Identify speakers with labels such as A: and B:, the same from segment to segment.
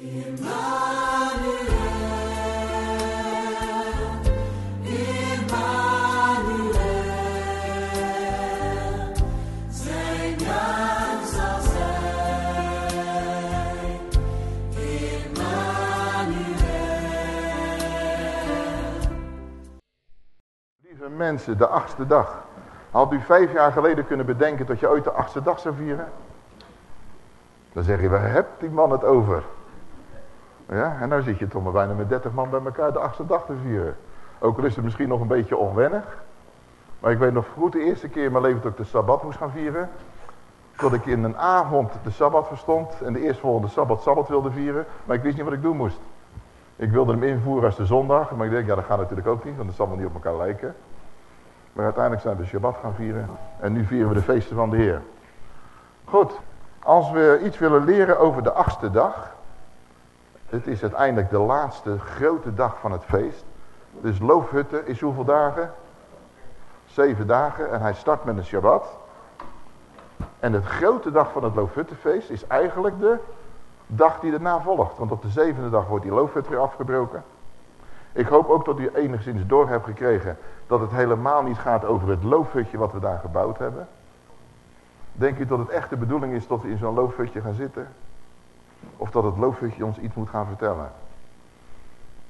A: Lieve mensen, de achtste dag. Had u vijf jaar geleden kunnen bedenken dat je ooit de achtste dag zou vieren? Dan zeg je, waar hebt die man het over? Ja, en nou zit je toch maar bijna met 30 man bij elkaar de achtste dag te vieren. Ook al is het misschien nog een beetje onwennig. Maar ik weet nog goed de eerste keer in mijn leven dat ik de Sabbat moest gaan vieren. Dat ik in een avond de Sabbat verstond en de eerstvolgende Sabbat Sabbat wilde vieren. Maar ik wist niet wat ik doen moest. Ik wilde hem invoeren als de zondag. Maar ik denk, ja dat gaat natuurlijk ook niet, want dat zal wel niet op elkaar lijken. Maar uiteindelijk zijn we de Shabbat gaan vieren. En nu vieren we de feesten van de Heer. Goed, als we iets willen leren over de achtste dag. Het is uiteindelijk de laatste grote dag van het feest. Dus loofhutten is hoeveel dagen? Zeven dagen en hij start met een Shabbat. En het grote dag van het loofhuttenfeest is eigenlijk de dag die erna volgt. Want op de zevende dag wordt die loofhut weer afgebroken. Ik hoop ook dat u enigszins door hebt gekregen dat het helemaal niet gaat over het loofhutje wat we daar gebouwd hebben. Denk u dat het echt de bedoeling is dat we in zo'n loofhutje gaan zitten? Of dat het loofhutje ons iets moet gaan vertellen?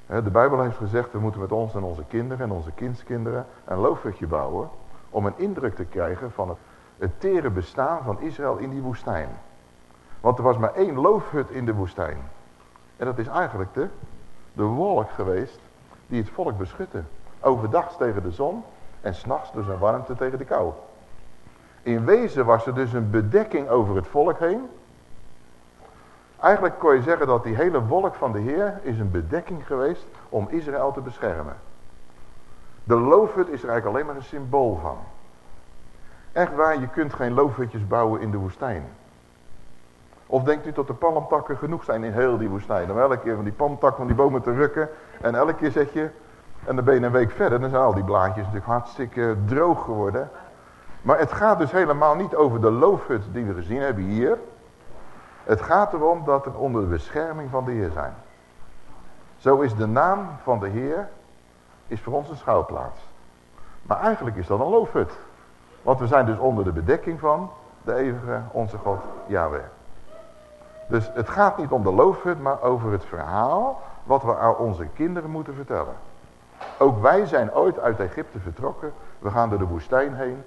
A: De Bijbel heeft gezegd, we moeten met ons en onze kinderen en onze kindskinderen een loofhutje bouwen. Om een indruk te krijgen van het, het tere bestaan van Israël in die woestijn. Want er was maar één loofhut in de woestijn. En dat is eigenlijk de, de wolk geweest die het volk beschutte. Overdag tegen de zon en s'nachts door zijn warmte tegen de kou. In wezen was er dus een bedekking over het volk heen. Eigenlijk kon je zeggen dat die hele wolk van de Heer is een bedekking geweest om Israël te beschermen. De loofhut is er eigenlijk alleen maar een symbool van. Echt waar, je kunt geen loofhutjes bouwen in de woestijn. Of denkt u dat de palmtakken genoeg zijn in heel die woestijn? Om elke keer van die palmtak van die bomen te rukken. En elke keer zet je, en dan ben je een week verder. Dan zijn al die blaadjes natuurlijk hartstikke droog geworden. Maar het gaat dus helemaal niet over de loofhut die we gezien hebben hier. Het gaat erom dat we onder de bescherming van de Heer zijn. Zo is de naam van de Heer is voor ons een schouwplaats. Maar eigenlijk is dat een loofhut. Want we zijn dus onder de bedekking van de eeuwige onze God Yahweh. Dus het gaat niet om de loofhut, maar over het verhaal wat we aan onze kinderen moeten vertellen. Ook wij zijn ooit uit Egypte vertrokken. We gaan door de woestijn heen.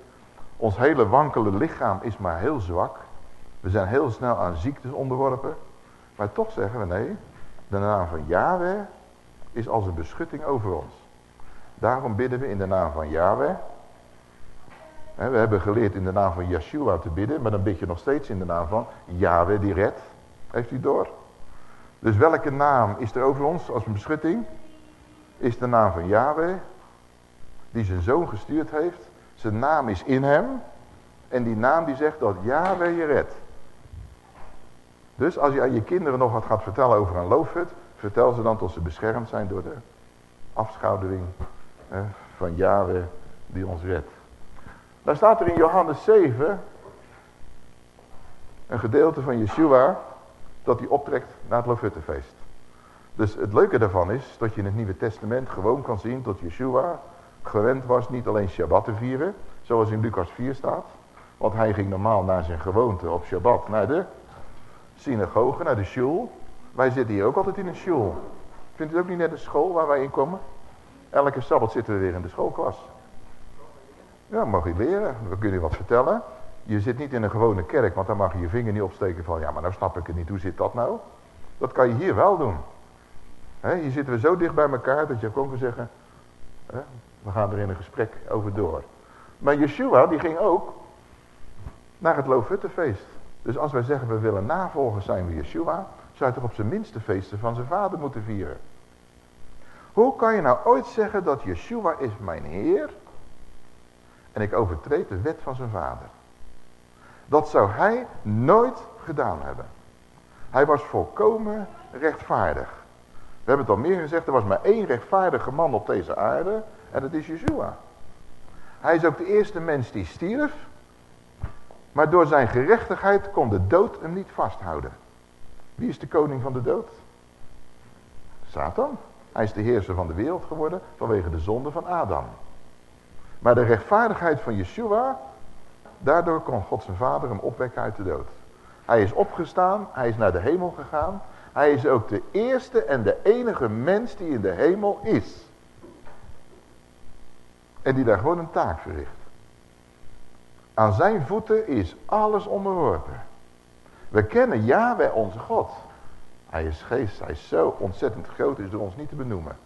A: Ons hele wankele lichaam is maar heel zwak. We zijn heel snel aan ziektes onderworpen. Maar toch zeggen we nee, de naam van Yahweh is als een beschutting over ons. Daarom bidden we in de naam van Yahweh. We hebben geleerd in de naam van Yeshua te bidden, maar dan bid je nog steeds in de naam van Yahweh die redt. Heeft u door? Dus welke naam is er over ons als een beschutting? Is de naam van Yahweh, die zijn zoon gestuurd heeft. Zijn naam is in hem. En die naam die zegt dat Yahweh je redt. Dus als je aan je kinderen nog wat gaat vertellen over een loofhut, vertel ze dan tot ze beschermd zijn door de afschoudering van Yahweh die ons redt. Daar staat er in Johannes 7 een gedeelte van Yeshua dat hij optrekt naar het Lofuttefeest. Dus het leuke daarvan is dat je in het Nieuwe Testament gewoon kan zien dat Yeshua gewend was niet alleen Shabbat te vieren, zoals in Lucas 4 staat. Want hij ging normaal naar zijn gewoonte op Shabbat naar de synagoge, naar de shul. Wij zitten hier ook altijd in een shul. Vindt u ook niet net een school waar wij in komen? Elke Sabbat zitten we weer in de schoolklas. Ja, mag je leren. We kunnen je wat vertellen. Je zit niet in een gewone kerk, want dan mag je je vinger niet opsteken van... ja, maar nou snap ik het niet, hoe zit dat nou? Dat kan je hier wel doen. hier zitten we zo dicht bij elkaar dat je gewoon kan zeggen... we gaan er in een gesprek over door. Maar Yeshua, die ging ook naar het Loofhuttenfeest. Dus als wij zeggen we willen navolgers zijn van Yeshua... zou je toch op zijn minste feesten van zijn vader moeten vieren. Hoe kan je nou ooit zeggen dat Yeshua is mijn Heer... en ik overtreed de wet van zijn vader? Dat zou hij nooit gedaan hebben. Hij was volkomen rechtvaardig. We hebben het al meer gezegd, er was maar één rechtvaardige man op deze aarde. En dat is Yeshua. Hij is ook de eerste mens die stierf. Maar door zijn gerechtigheid kon de dood hem niet vasthouden. Wie is de koning van de dood? Satan. Hij is de heerser van de wereld geworden vanwege de zonde van Adam. Maar de rechtvaardigheid van Yeshua, daardoor kon God zijn vader hem opwekken uit de dood. Hij is opgestaan, hij is naar de hemel gegaan. Hij is ook de eerste en de enige mens die in de hemel is. En die daar gewoon een taak verricht. Aan zijn voeten is alles onderworpen. We kennen Yahweh onze God. Hij is geest, hij is zo ontzettend groot, is door ons niet te benoemen.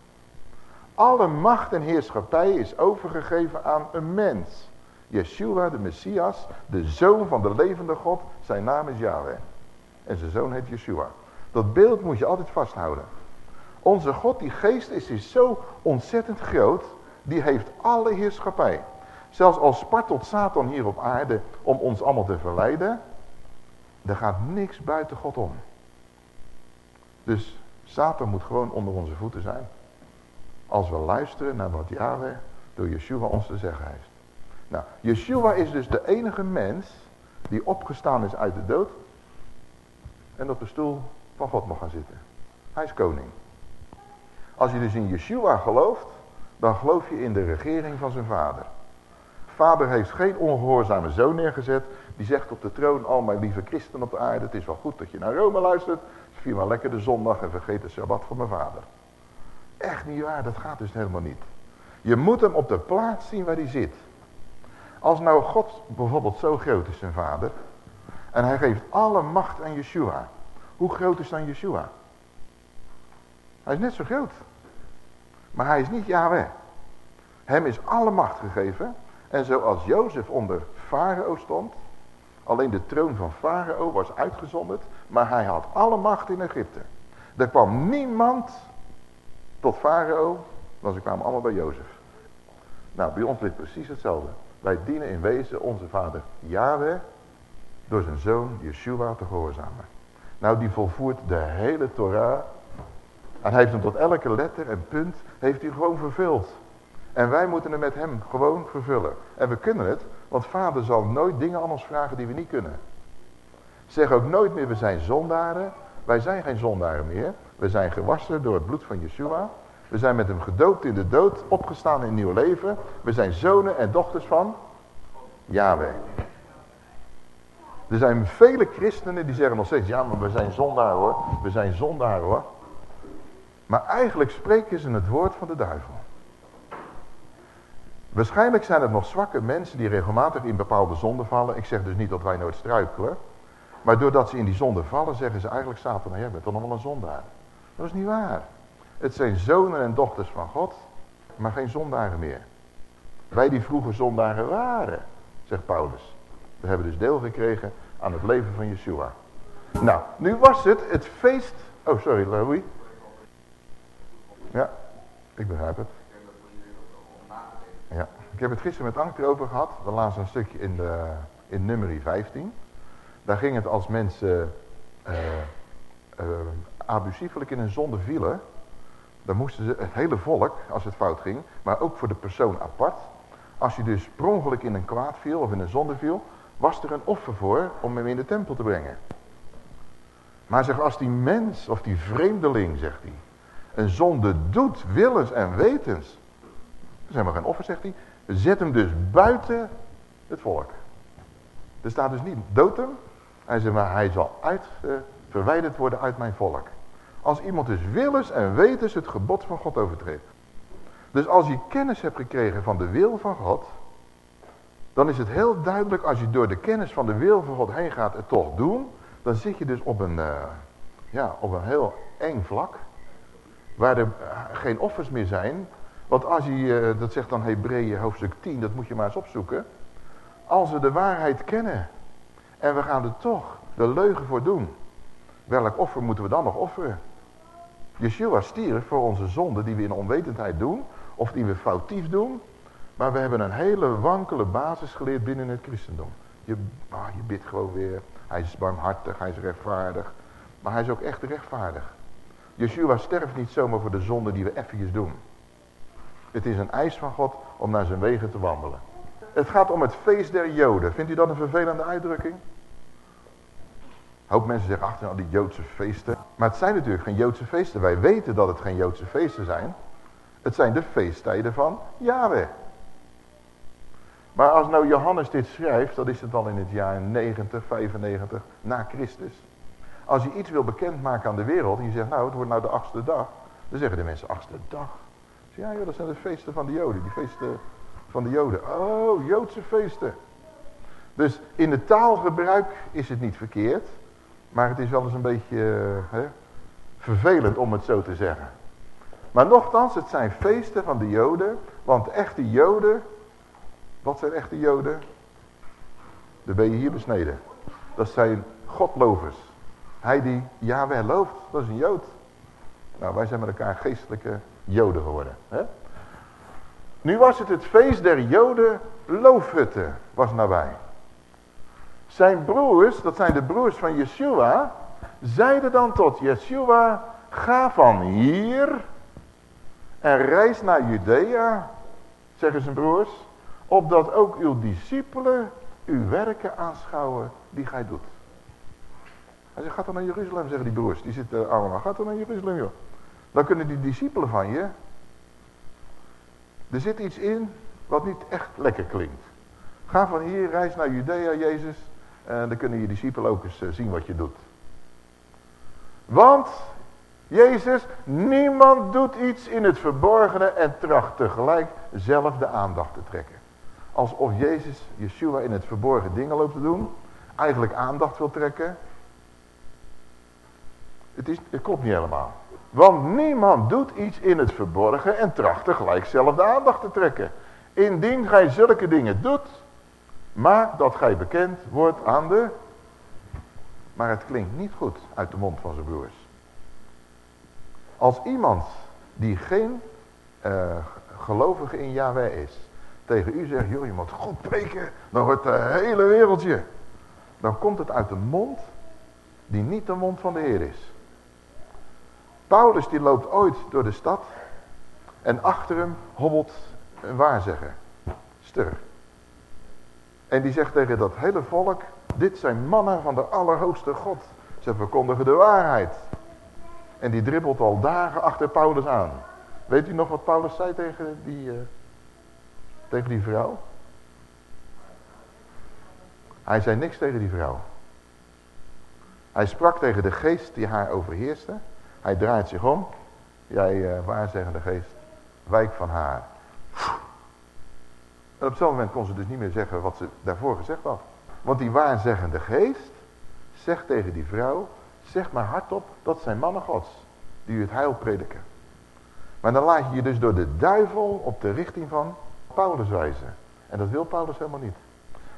A: Alle macht en heerschappij is overgegeven aan een mens. Yeshua, de Messias, de zoon van de levende God, zijn naam is Yahweh. En zijn zoon heet Yeshua. Dat beeld moet je altijd vasthouden. Onze God, die geest is, is zo ontzettend groot, die heeft alle heerschappij. Zelfs al spartelt Satan hier op aarde om ons allemaal te verleiden, er gaat niks buiten God om. Dus Satan moet gewoon onder onze voeten zijn. Als we luisteren naar wat Yahweh door Yeshua ons te zeggen heeft. Nou, Yeshua is dus de enige mens die opgestaan is uit de dood en op de stoel van God mag gaan zitten. Hij is koning. Als je dus in Yeshua gelooft, dan geloof je in de regering van zijn vader. Vader heeft geen ongehoorzame zoon neergezet. Die zegt op de troon, al mijn lieve christen op de aarde. Het is wel goed dat je naar Rome luistert. Vier maar lekker de zondag en vergeet de Sabbat van mijn vader. Echt niet waar, dat gaat dus helemaal niet. Je moet hem op de plaats zien waar hij zit. Als nou God bijvoorbeeld zo groot is zijn vader. En hij geeft alle macht aan Yeshua. Hoe groot is dan Yeshua? Hij is net zo groot. Maar hij is niet Yahweh. Hem is alle macht gegeven. En zoals Jozef onder Farao stond. Alleen de troon van Farao was uitgezonderd. Maar hij had alle macht in Egypte. Er kwam niemand tot Farao. Want ze kwamen allemaal bij Jozef. Nou, bij ons ligt precies hetzelfde. Wij dienen in wezen onze vader Yahweh. Door zijn zoon Yeshua te gehoorzamen. Nou, die volvoert de hele Torah. En hij heeft hem tot elke letter en punt, heeft hij gewoon vervuld. En wij moeten hem met hem gewoon vervullen. En we kunnen het, want vader zal nooit dingen aan ons vragen die we niet kunnen. Zeg ook nooit meer, we zijn zondaren. Wij zijn geen zondaren meer. We zijn gewassen door het bloed van Yeshua. We zijn met hem gedoopt in de dood, opgestaan in nieuw leven. We zijn zonen en dochters van Yahweh. Er zijn vele christenen die zeggen nog steeds, ja maar we zijn zondaar hoor. We zijn zondaar hoor. Maar eigenlijk spreken ze het woord van de duivel. Waarschijnlijk zijn het nog zwakke mensen die regelmatig in bepaalde zonden vallen. Ik zeg dus niet dat wij nooit struikelen. Maar doordat ze in die zonde vallen, zeggen ze eigenlijk, Satan, jij bent toch nog wel een zondaar. Dat is niet waar. Het zijn zonen en dochters van God, maar geen zondaren meer. Wij die vroeger zondaren waren, zegt Paulus. We hebben dus deel gekregen aan het leven van Yeshua. Nou, nu was het het feest... Oh, sorry, Louis. Ja, ik begrijp het. Ja, ik heb het gisteren met Ank erover gehad. We lazen een stukje in, de, in nummer 15. Daar ging het als mensen uh, uh, abusiefelijk in een zonde vielen. Dan moesten ze, het hele volk, als het fout ging, maar ook voor de persoon apart. Als je dus per ongeluk in een kwaad viel of in een zonde viel, was er een offer voor om hem in de tempel te brengen. Maar zeg, als die mens of die vreemdeling, zegt hij, een zonde doet, willens en wetens. Zijn maar geen offer, zegt hij. Zet hem dus buiten het volk. Er staat dus niet, dood hem. Hij zegt, maar hij zal uit, verwijderd worden uit mijn volk. Als iemand dus willens en wetens het gebod van God overtreedt. Dus als je kennis hebt gekregen van de wil van God, dan is het heel duidelijk als je door de kennis van de wil van God heen gaat het toch doen, dan zit je dus op een, uh, ja, op een heel eng vlak, waar er geen offers meer zijn. Want als je, uh, dat zegt dan Hebreeën hoofdstuk 10, dat moet je maar eens opzoeken. Als we de waarheid kennen en we gaan er toch de leugen voor doen, welk offer moeten we dan nog offeren? Yeshua stierf voor onze zonden die we in onwetendheid doen, of die we foutief doen. Maar we hebben een hele wankele basis geleerd binnen het christendom. Je, ah, je bidt gewoon weer. Hij is barmhartig, hij is rechtvaardig. Maar hij is ook echt rechtvaardig. Yeshua sterft niet zomaar voor de zonde die we eventjes doen. Het is een eis van God om naar zijn wegen te wandelen. Het gaat om het feest der Joden. Vindt u dat een vervelende uitdrukking? hoop mensen zeggen, ach, al die Joodse feesten. Maar het zijn natuurlijk geen Joodse feesten. Wij weten dat het geen Joodse feesten zijn. Het zijn de feesttijden van Yahweh. Maar als nou Johannes dit schrijft, dat is het al in het jaar 90, 95 na Christus. Als je iets wil bekendmaken aan de wereld en je zegt, nou het wordt nou de achtste dag. Dan zeggen de mensen, achtste dag. Ja joh, dat zijn de feesten van de joden, die feesten van de joden. Oh, Joodse feesten. Dus in het taalgebruik is het niet verkeerd. Maar het is wel eens een beetje hè, vervelend om het zo te zeggen. Maar nochtans, het zijn feesten van de joden. Want echte joden, wat zijn echte joden? Dan ben je hier besneden. Dat zijn godlovers. Hij die Yahweh looft, dat is een jood. Nou, wij zijn met elkaar geestelijke joden geworden. Hè? Nu was het het feest der joden loofhutten, was nabij. Zijn broers, dat zijn de broers van Yeshua, zeiden dan tot Yeshua, ga van hier en reis naar Judea, zeggen zijn broers, opdat ook uw discipelen uw werken aanschouwen die gij doet. Hij zegt, ga dan naar Jeruzalem, zeggen die broers. Die zitten allemaal, ga dan naar Jeruzalem, joh. Dan kunnen die discipelen van je... Er zit iets in wat niet echt lekker klinkt. Ga van hier, reis naar Judea, Jezus. En dan kunnen je discipelen ook eens eh, zien wat je doet. Want, Jezus, niemand doet iets in het verborgene en tracht tegelijk zelf de aandacht te trekken. Alsof Jezus, Yeshua, in het verborgen dingen loopt te doen. Eigenlijk aandacht wil trekken. Het, is, het klopt niet helemaal. Want niemand doet iets in het verborgen en tracht tegelijk zelf de aandacht te trekken. Indien gij zulke dingen doet, maak dat gij bekend wordt aan de... Maar het klinkt niet goed uit de mond van zijn broers. Als iemand die geen uh, gelovige in Yahweh is, tegen u zegt, joh, je moet God preken, dan wordt het hele wereldje. Dan komt het uit de mond die niet de mond van de Heer is. Paulus die loopt ooit door de stad en achter hem hobbelt een waarzegger, Stur. En die zegt tegen dat hele volk, dit zijn mannen van de Allerhoogste God. Ze verkondigen de waarheid. En die dribbelt al dagen achter Paulus aan. Weet u nog wat Paulus zei tegen die, uh, tegen die vrouw? Hij zei niks tegen die vrouw. Hij sprak tegen de geest die haar overheerste. Hij draait zich om. Jij uh, waarzeggende geest, wijk van haar. En op zo'n moment kon ze dus niet meer zeggen wat ze daarvoor gezegd had. Want die waarzeggende geest zegt tegen die vrouw, zeg maar hardop, dat zijn mannen gods, die u het heil prediken. Maar dan laat je je dus door de duivel op de richting van Paulus wijzen. En dat wil Paulus helemaal niet.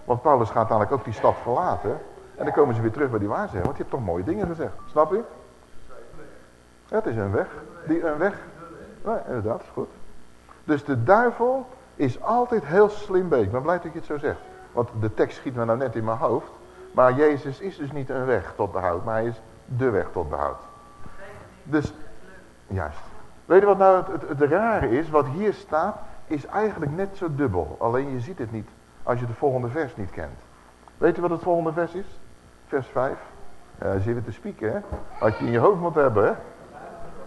A: Want Paulus gaat namelijk ook die stad verlaten. En dan komen ze weer terug bij die waarzegger. Want je hebt toch mooie dingen gezegd. Snap u? Het is een weg. Die een weg. Nee, inderdaad, is goed. Dus de duivel is altijd heel slim bezig. Ik ben blij dat je het zo zegt. Want de tekst schiet me nou net in mijn hoofd. Maar Jezus is dus niet een weg tot behoud. Maar hij is de weg tot behoud. Dus, juist. Weet je wat nou het, het, rare is? Wat hier staat is eigenlijk net zo dubbel. Alleen je ziet het niet als je de volgende vers niet kent. Weet je wat het volgende vers is? Vers 5. Ja, zit te spieken, hè? Had je in je hoofd moet hebben, hè?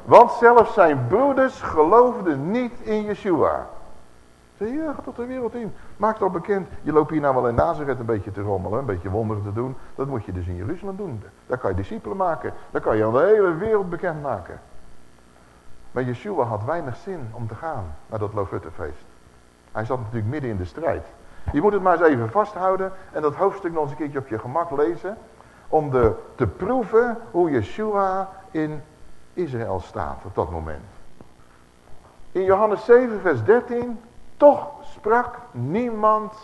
A: Want zelfs zijn broeders geloofden niet in Yeshua. Zeg je, ga tot de wereld in. Maak toch bekend. Je loopt hier nou wel in Nazareth een beetje te rommelen, een beetje wonderen te doen. Dat moet je dus in Jeruzalem doen. Daar kan je discipelen maken. Daar kan je aan de hele wereld bekend maken. Maar Yeshua had weinig zin om te gaan naar dat Lofuttefeest. Hij zat natuurlijk midden in de strijd. Je moet het maar eens even vasthouden en dat hoofdstuk nog eens een keertje op je gemak lezen. Om de, te proeven hoe Yeshua in Israël staat op dat moment. In Johannes 7 vers 13. Toch sprak niemand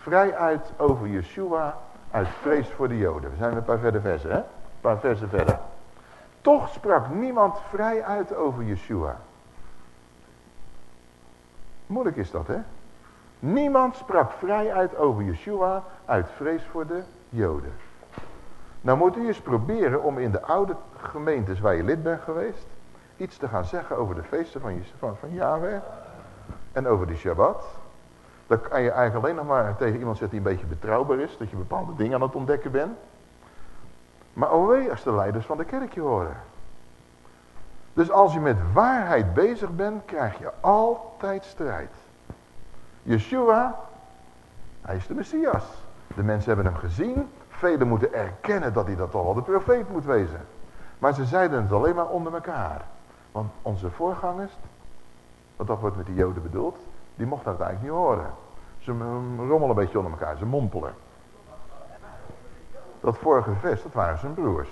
A: vrij uit over Yeshua uit vrees voor de Joden. We zijn een paar verder versen, hè? Een paar versen verder. Toch sprak niemand vrij uit over Yeshua. Moeilijk is dat, hè? Niemand sprak vrij uit over Yeshua uit vrees voor de Joden. Nou moet u eens proberen om in de oude gemeentes waar je lid bent geweest... iets te gaan zeggen over de feesten van, van, van Yahweh en over de Shabbat. Dan kan je eigenlijk alleen nog maar tegen iemand zeggen die een beetje betrouwbaar is... dat je bepaalde dingen aan het ontdekken bent. Maar wee als de leiders van de kerk je horen. Dus als je met waarheid bezig bent, krijg je altijd strijd. Yeshua, hij is de Messias. De mensen hebben hem gezien. Velen moeten erkennen dat hij dat toch wel de profeet moet wezen. Maar ze zeiden het alleen maar onder elkaar. Want onze voorgangers, wat dat wordt met die joden bedoeld, die mochten het eigenlijk niet horen. Ze rommelen een beetje onder elkaar, ze mompelen. Dat vorige vers, dat waren zijn broers.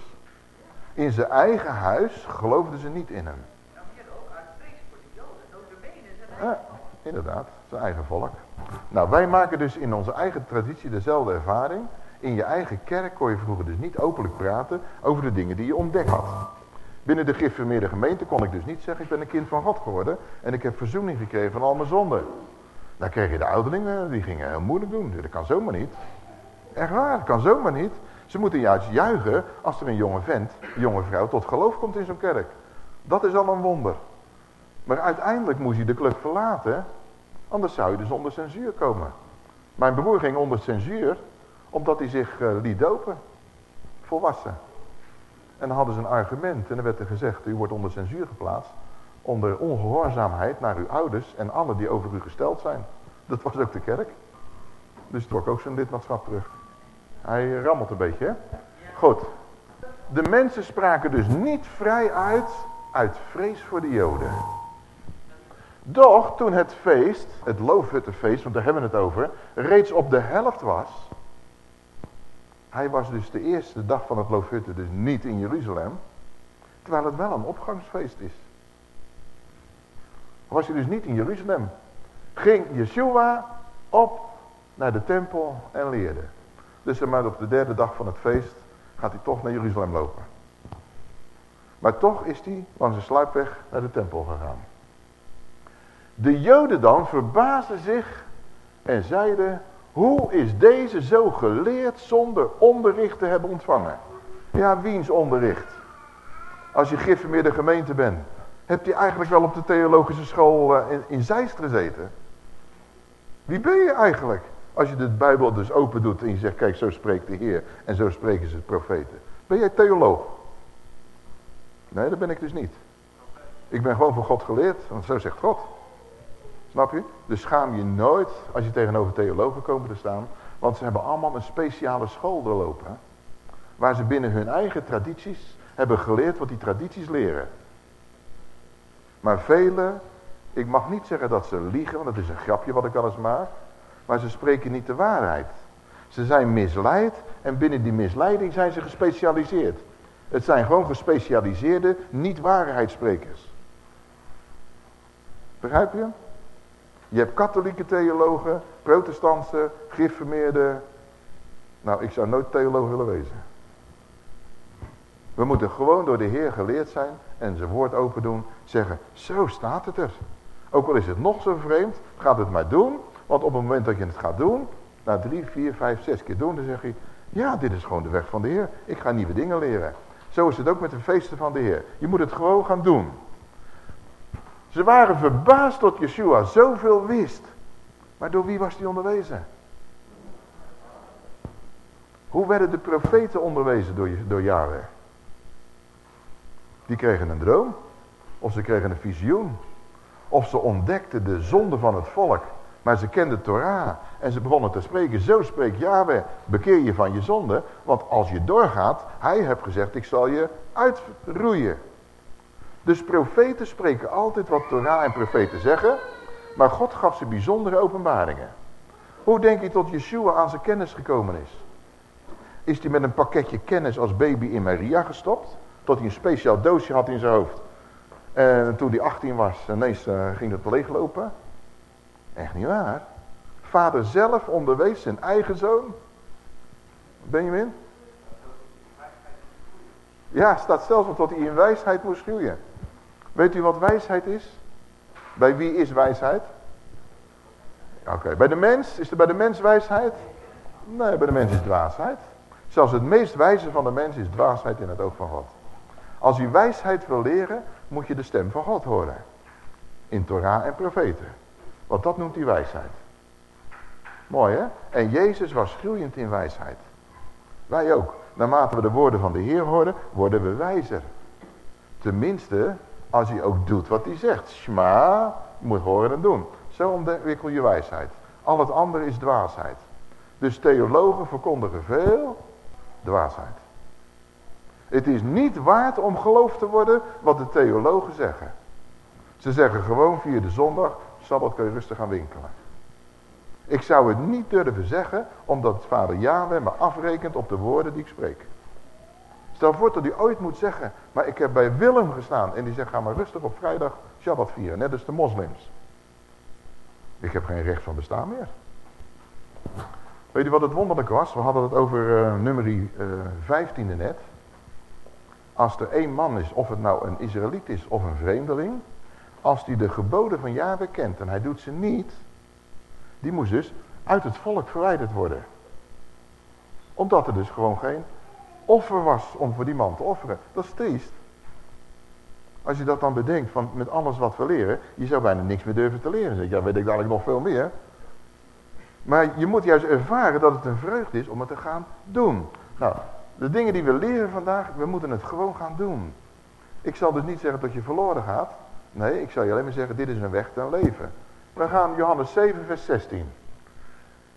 A: In zijn eigen huis geloofden ze niet in hem. Ja, inderdaad, zijn eigen volk. Nou, wij maken dus in onze eigen traditie dezelfde ervaring. In je eigen kerk kon je vroeger dus niet openlijk praten over de dingen die je ontdekt had. Binnen de gereformeerde gemeente kon ik dus niet zeggen, ik ben een kind van God geworden en ik heb verzoening gekregen van al mijn zonden. Dan kreeg je de ouderlingen, die gingen heel moeilijk doen. Dat kan zomaar niet. Echt waar, dat kan zomaar niet. Ze moeten juist juichen als er een jonge vent, jonge vrouw tot geloof komt in zo'n kerk. Dat is al een wonder. Maar uiteindelijk moest hij de club verlaten, anders zou je dus onder censuur komen. Mijn broer ging onder censuur, omdat hij zich uh, liet dopen. Volwassen. En dan hadden ze een argument en dan werd er gezegd, u wordt onder censuur geplaatst. Onder ongehoorzaamheid naar uw ouders en alle die over u gesteld zijn. Dat was ook de kerk. Dus trok ook zijn lidmaatschap terug. Hij rammelt een beetje, hè? Goed. De mensen spraken dus niet vrij uit, uit vrees voor de joden. Doch toen het feest, het loofhuttenfeest, want daar hebben we het over, reeds op de helft was. Hij was dus de eerste dag van het loofhutten dus niet in Jeruzalem. Terwijl het wel een opgangsfeest is. Was hij dus niet in Jeruzalem. Ging Yeshua op naar de tempel en leerde. Dus maar op de derde dag van het feest gaat hij toch naar Jeruzalem lopen. Maar toch is hij van zijn sluipweg naar de tempel gegaan. De joden dan verbaasden zich en zeiden, hoe is deze zo geleerd zonder onderricht te hebben ontvangen? Ja, wiens onderricht? Als je geïnformeerde gemeente bent, hebt hij eigenlijk wel op de theologische school eh, in, in Zeist gezeten? Wie ben je eigenlijk? Als je de Bijbel dus open doet en je zegt, kijk, zo spreekt de Heer en zo spreken ze de profeten. Ben jij theoloog? Nee, dat ben ik dus niet. Ik ben gewoon voor God geleerd, want zo zegt God. Snap je? Dus schaam je nooit als je tegenover theologen komen te staan. Want ze hebben allemaal een speciale school doorlopen. Waar ze binnen hun eigen tradities hebben geleerd wat die tradities leren. Maar velen, ik mag niet zeggen dat ze liegen, want dat is een grapje wat ik alles maak. Maar ze spreken niet de waarheid. Ze zijn misleid en binnen die misleiding zijn ze gespecialiseerd. Het zijn gewoon gespecialiseerde niet-waarheidssprekers. Begrijp je? Je hebt katholieke theologen, protestantse, gereformeerde. Nou, ik zou nooit theoloog willen wezen. We moeten gewoon door de Heer geleerd zijn en zijn woord open doen. Zeggen, zo staat het er. Ook al is het nog zo vreemd, gaat het maar doen. Want op het moment dat je het gaat doen, na drie, vier, vijf, zes keer doen, dan zeg je... Ja, dit is gewoon de weg van de Heer. Ik ga nieuwe dingen leren. Zo is het ook met de feesten van de Heer. Je moet het gewoon gaan doen. Ze waren verbaasd dat Yeshua zoveel wist. Maar door wie was hij onderwezen? Hoe werden de profeten onderwezen door, door Yahweh? Die kregen een droom. Of ze kregen een visioen. Of ze ontdekten de zonde van het volk. Maar ze kenden Torah. En ze begonnen te spreken. Zo spreekt Yahweh. Bekeer je van je zonde. Want als je doorgaat. Hij heeft gezegd. Ik zal je uitroeien. Dus profeten spreken altijd wat Torah en profeten zeggen. Maar God gaf ze bijzondere openbaringen. Hoe denk je tot Yeshua aan zijn kennis gekomen is? Is hij met een pakketje kennis als baby in Maria gestopt? Tot hij een speciaal doosje had in zijn hoofd. En toen hij 18 was, ineens uh, ging het leeglopen. Echt niet waar. Vader zelf onderwees zijn eigen zoon. Benjamin? Ja, staat zelfs dat hij in wijsheid moest groeien. Weet u wat wijsheid is? Bij wie is wijsheid? Oké, bij de mens? Is er bij de mens wijsheid? Nee, bij de mens is dwaasheid. Zelfs het meest wijze van de mens is dwaasheid in het oog van God. Als u wijsheid wil leren, moet je de stem van God horen. In Torah en profeten. Want dat noemt hij wijsheid. Mooi hè? En Jezus was groeiend in wijsheid. Wij ook. naarmate we de woorden van de Heer horen, worden we wijzer. Tenminste, als hij ook doet wat hij zegt. Shma, je moet horen en doen. Zo ontwikkel je wijsheid. Al het andere is dwaasheid. Dus theologen verkondigen veel dwaasheid. Het is niet waard om geloof te worden wat de theologen zeggen. Ze zeggen gewoon via de zondag, Sabbat kun je rustig gaan winkelen. Ik zou het niet durven zeggen, omdat vader Yahweh me afrekent op de woorden die ik spreek. Stel voor dat hij ooit moet zeggen, maar ik heb bij Willem gestaan en die zegt, ga maar rustig op vrijdag Shabbat vieren, net als de moslims. Ik heb geen recht van bestaan meer. Weet je wat het wonderlijk was? We hadden het over uh, nummer uh, 15 net. Als er één man is, of het nou een Israëliet is of een vreemdeling. Als die de geboden van Yahweh kent en hij doet ze niet. Die moest dus uit het volk verwijderd worden. Omdat er dus gewoon geen offer was om voor die man te offeren. Dat is triest. Als je dat dan bedenkt, van met alles wat we leren, je zou bijna niks meer durven te leren. Zeg, ja, weet ik dadelijk nog veel meer. Maar je moet juist ervaren dat het een vreugde is om het te gaan doen. Nou, de dingen die we leren vandaag, we moeten het gewoon gaan doen. Ik zal dus niet zeggen dat je verloren gaat. Nee, ik zal je alleen maar zeggen, dit is een weg ten leven. We gaan Johannes 7, vers 16.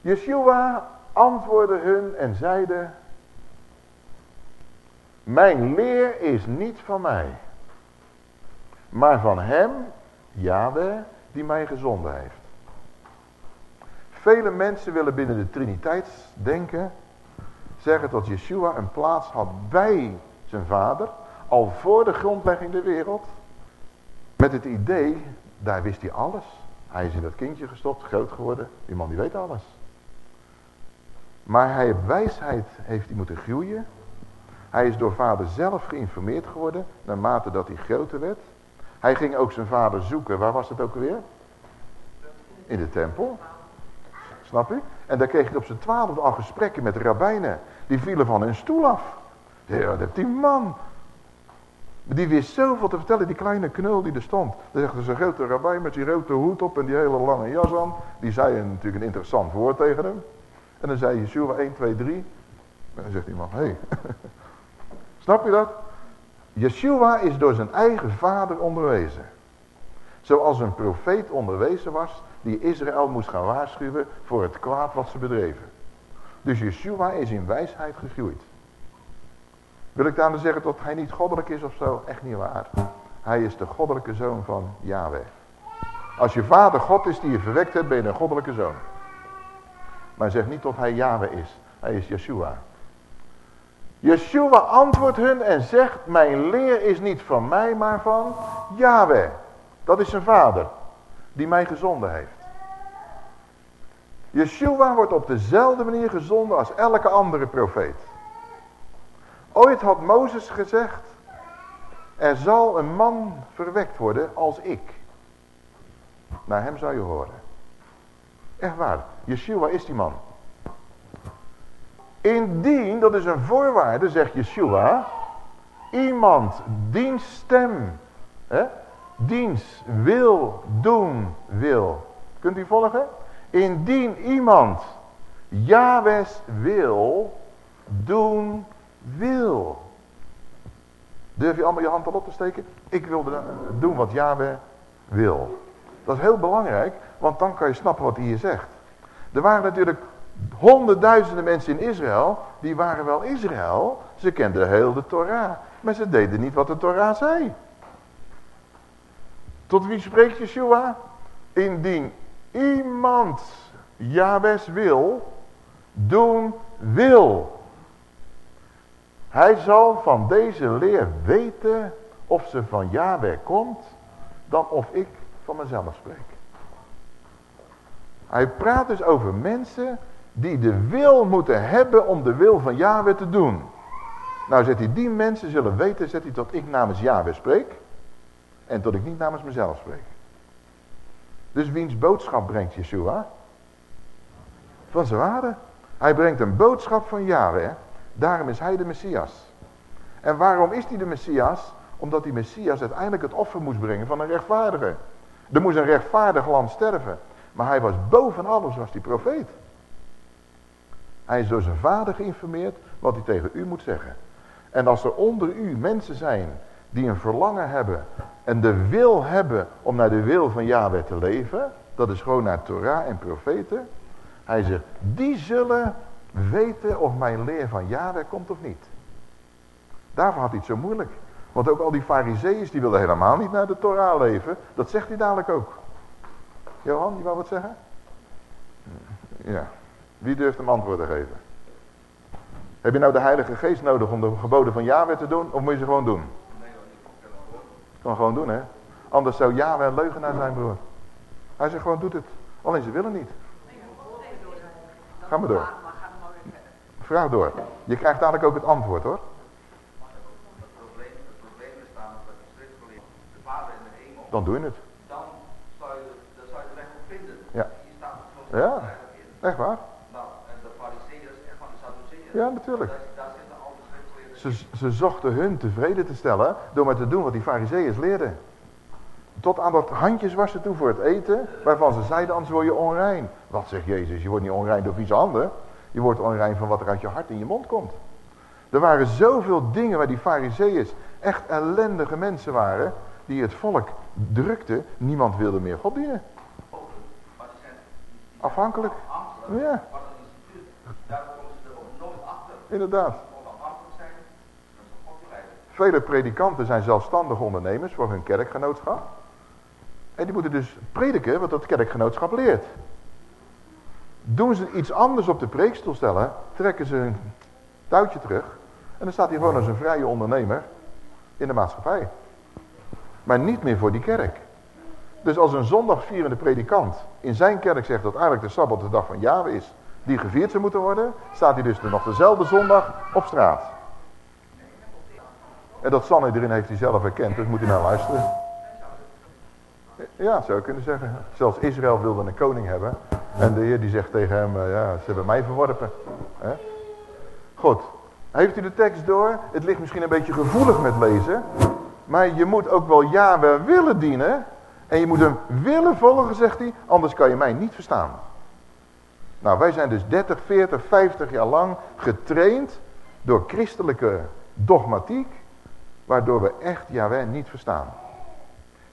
A: Yeshua antwoordde hun en zeide... Mijn leer is niet van mij, maar van hem, Yahweh, die mij gezonden heeft. Vele mensen willen binnen de Triniteit denken, zeggen dat Yeshua een plaats had bij zijn vader, al voor de grondlegging der wereld, met het idee, daar wist hij alles. Hij is in dat kindje gestopt, groot geworden, die man die weet alles. Maar hij wijsheid heeft hij moeten groeien. Hij is door vader zelf geïnformeerd geworden, naarmate dat hij groter werd. Hij ging ook zijn vader zoeken, waar was het ook weer? In de tempel. Snap je? En daar kreeg hij op zijn twaalfde al gesprekken met de rabbijnen. Die vielen van hun stoel af. Ja, dat die man. Die wist zoveel te vertellen, die kleine knul die er stond. Dan zegt zo'n grote rabbijn met die rode hoed op en die hele lange jas aan. Die zei natuurlijk een interessant woord tegen hem. En dan zei Yeshua 1, 2, 3. En dan zegt die man, hé. Hey. Snap je dat? Yeshua is door zijn eigen vader onderwezen. Zoals een profeet onderwezen was die Israël moest gaan waarschuwen voor het kwaad wat ze bedreven. Dus Yeshua is in wijsheid gegroeid. Wil ik dan zeggen dat hij niet goddelijk is of zo? Echt niet waar. Hij is de goddelijke zoon van Yahweh. Als je vader God is die je verwekt hebt, ben je een goddelijke zoon. Maar zeg niet dat hij Yahweh is. Hij is Yeshua. Yeshua antwoordt hun en zegt, mijn leer is niet van mij, maar van Yahweh. Dat is zijn vader, die mij gezonden heeft. Yeshua wordt op dezelfde manier gezonden als elke andere profeet. Ooit had Mozes gezegd, er zal een man verwekt worden als ik. Naar hem zou je horen. Echt waar, Yeshua is die man. Indien, dat is een voorwaarde, zegt Yeshua, iemand diens stem, hè, diens wil doen wil. Kunt u volgen? Indien iemand Jahwes wil doen wil. Durf je allemaal je hand op te steken? Ik wil doen wat Yahweh wil. Dat is heel belangrijk, want dan kan je snappen wat hij hier zegt. Er waren natuurlijk honderdduizenden mensen in Israël, die waren wel Israël. Ze kenden heel de Torah, maar ze deden niet wat de Torah zei. Tot wie spreekt Yeshua? Indien iemand Jahwes wil, doen wil. Hij zal van deze leer weten of ze van Yahweh komt, dan of ik van mezelf spreek. Hij praat dus over mensen die de wil moeten hebben om de wil van Yahweh te doen. Nou zegt hij, die mensen zullen weten, zegt hij, dat ik namens Yahweh spreek. En dat ik niet namens mezelf spreek. Dus wiens boodschap brengt Yeshua? Van zijn waarde. Hij brengt een boodschap van Yahweh. Daarom is hij de Messias. En waarom is hij de Messias? Omdat die Messias uiteindelijk het offer moest brengen van een rechtvaardige. Er moest een rechtvaardig land sterven. Maar hij was boven alles was die profeet. Hij is door zijn vader geïnformeerd wat hij tegen u moet zeggen. En als er onder u mensen zijn die een verlangen hebben en de wil hebben om naar de wil van Yahweh te leven, dat is gewoon naar Torah en profeten. Hij zegt, die zullen weten of mijn leer van Yahweh komt of niet. Daarvoor had hij het zo moeilijk. Want ook al die fariseeërs die wilden helemaal niet naar de Torah leven. Dat zegt hij dadelijk ook. Johan, je wou wat zeggen? Ja. Wie durft hem antwoord te geven? Heb je nou de Heilige Geest nodig om de geboden van Yahweh te doen? Of moet je ze gewoon doen? Nee, kan gewoon doen, hè? Anders zou Yahweh een leugenaar zijn, broer. Hij zegt gewoon, doet het. Alleen ze willen niet. Ga maar door. Vraag door. Je krijgt dadelijk ook het antwoord, hoor. Dan doe je het. Dan zou je, dan zou je er echt op vinden. Ja. Ja, echt waar. Nou, en de fariseeërs echt van de Sadduceeën. Ja, natuurlijk. Ze, ze zochten hun tevreden te stellen door maar te doen wat die fariseeërs leerden. Tot aan dat handjes wassen toe voor het eten, waarvan ze zeiden, anders word je onrein. Wat zegt Jezus? Je wordt niet onrein door vieze handen. Je wordt onrein van wat er uit je hart in je mond komt. Er waren zoveel dingen waar die fariseeërs echt ellendige mensen waren, die het volk drukte. Niemand wilde meer God dienen. Afhankelijk. Ja. Inderdaad. Vele predikanten zijn zelfstandige ondernemers voor hun kerkgenootschap. En die moeten dus prediken wat dat kerkgenootschap leert. Doen ze iets anders op de preekstoel stellen, trekken ze hun touwtje terug. En dan staat hij gewoon als een vrije ondernemer in de maatschappij. Maar niet meer voor die kerk. Dus als een zondagvierende predikant in zijn kerk zegt dat eigenlijk de Sabbat de dag van Jahwe is, die gevierd zou moeten worden, staat hij dus nog dezelfde zondag op straat. En dat Sanhedrin heeft hij zelf herkend, dus moet hij naar luisteren. Ja, zou je kunnen zeggen. Zelfs Israël wilde een koning hebben. En de Heer die zegt tegen hem, eh, ja, ze hebben mij verworpen. Goed. Heeft u de tekst door? Het ligt misschien een beetje gevoelig met lezen. Maar je moet ook wel Yahweh willen dienen. En je moet hem willen volgen, zegt hij. Anders kan je mij niet verstaan. Nou, wij zijn dus 30, 40, 50 jaar lang getraind door christelijke dogmatiek. Waardoor we echt Yahweh niet verstaan.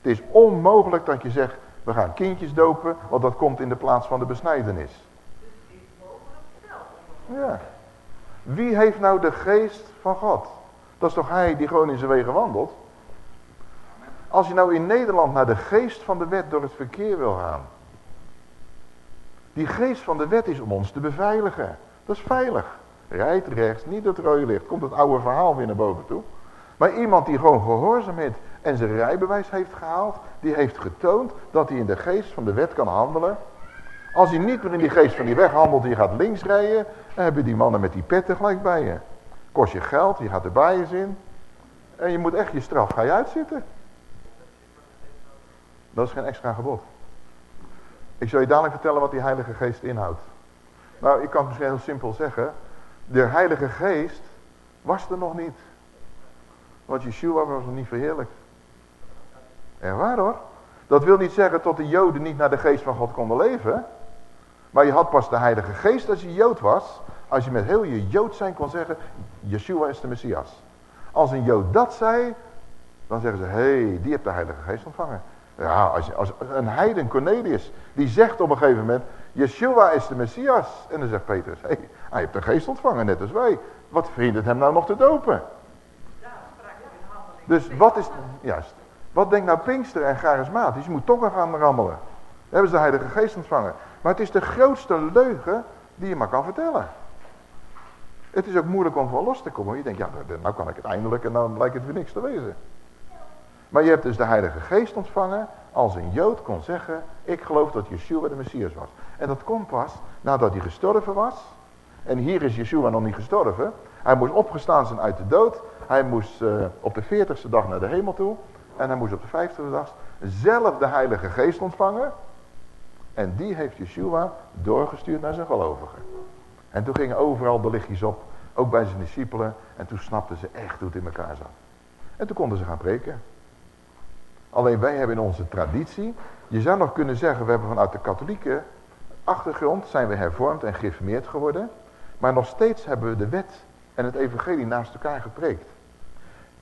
A: Het is onmogelijk dat je zegt, we gaan kindjes dopen, want dat komt in de plaats van de besnijdenis. Ja. Wie heeft nou de geest van God? Dat is toch hij die gewoon in zijn wegen wandelt? Als je nou in Nederland naar de geest van de wet door het verkeer wil gaan. Die geest van de wet is om ons te beveiligen. Dat is veilig. Rijdt rechts, niet het rode licht. Komt het oude verhaal weer naar boven toe. Maar iemand die gewoon gehoorzaam is en zijn rijbewijs heeft gehaald, die heeft getoond dat hij in de geest van de wet kan handelen. Als hij niet meer in die geest van die weg handelt, die gaat links rijden, dan hebben die mannen met die petten gelijk bij je. Kost je geld, je gaat er eens in. En je moet echt je straf, ga je uitzitten. Dat is geen extra gebod. Ik zal je dadelijk vertellen wat die heilige geest inhoudt. Nou, ik kan het misschien heel simpel zeggen. De heilige geest was er nog niet. Want Yeshua was nog niet verheerlijkt. En waar hoor. Dat wil niet zeggen dat de joden niet naar de geest van God konden leven. Maar je had pas de heilige geest als je jood was. Als je met heel je jood zijn kon zeggen, Yeshua is de Messias. Als een jood dat zei, dan zeggen ze, hé, hey, die heeft de heilige geest ontvangen. Ja, als, een heiden Cornelius, die zegt op een gegeven moment, Yeshua is de Messias. En dan zegt Petrus, hé, hey, hij heeft de geest ontvangen, net als wij. Wat vindt het hem nou nog te dopen? Dus wat is, juist, wat denkt nou Pinkster en charismatisch? Je moet toch gaan rammelen. Dan hebben ze de Heilige Geest ontvangen. Maar het is de grootste leugen die je maar kan vertellen. Het is ook moeilijk om van los te komen. Je denkt, ja, nou kan ik het eindelijk en dan lijkt het weer niks te wezen. Maar je hebt dus de Heilige Geest ontvangen als een Jood kon zeggen, ik geloof dat Yeshua de Messias was. En dat komt pas nadat hij gestorven was. En hier is Yeshua nog niet gestorven. Hij moest opgestaan zijn uit de dood. Hij moest uh, op de veertigste dag naar de hemel toe. En hij moest op de vijftigste dag zelf de Heilige Geest ontvangen. En die heeft Yeshua doorgestuurd naar zijn gelovigen. En toen gingen overal de lichtjes op. Ook bij zijn discipelen. En toen snapten ze echt hoe het in elkaar zat. En toen konden ze gaan preken. Alleen wij hebben in onze traditie. Je zou nog kunnen zeggen, we hebben vanuit de katholieke achtergrond zijn we hervormd en geïnformeerd geworden. Maar nog steeds hebben we de wet en het evangelie naast elkaar gepreekt.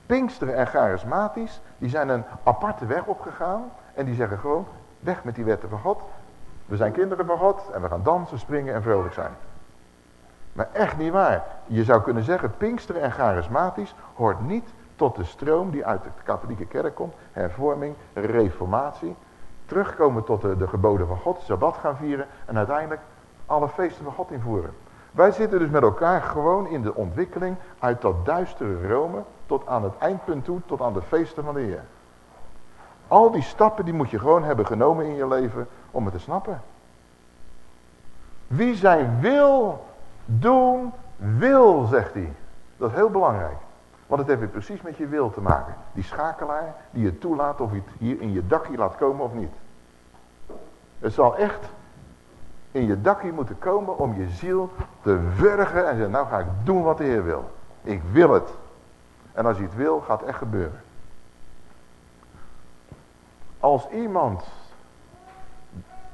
A: Pinksteren en charismatisch, die zijn een aparte weg opgegaan. En die zeggen gewoon, weg met die wetten van God. We zijn kinderen van God en we gaan dansen, springen en vrolijk zijn. Maar echt niet waar. Je zou kunnen zeggen, Pinksteren en charismatisch hoort niet tot de stroom die uit de katholieke kerk komt. Hervorming, reformatie. Terugkomen tot de, de geboden van God, Sabbat gaan vieren en uiteindelijk alle feesten van God invoeren. Wij zitten dus met elkaar gewoon in de ontwikkeling uit dat duistere Rome tot aan het eindpunt toe, tot aan de feesten van de Heer. Al die stappen die moet je gewoon hebben genomen in je leven om het te snappen. Wie zijn wil doen wil, zegt hij. Dat is heel belangrijk. Want het heeft weer precies met je wil te maken. Die schakelaar die je toelaat of je het hier in je dakje laat komen of niet. Het zal echt in je dakje moeten komen om je ziel te wurgen en zeggen, nou ga ik doen wat de Heer wil. Ik wil het. En als hij het wil, gaat het echt gebeuren. Als iemand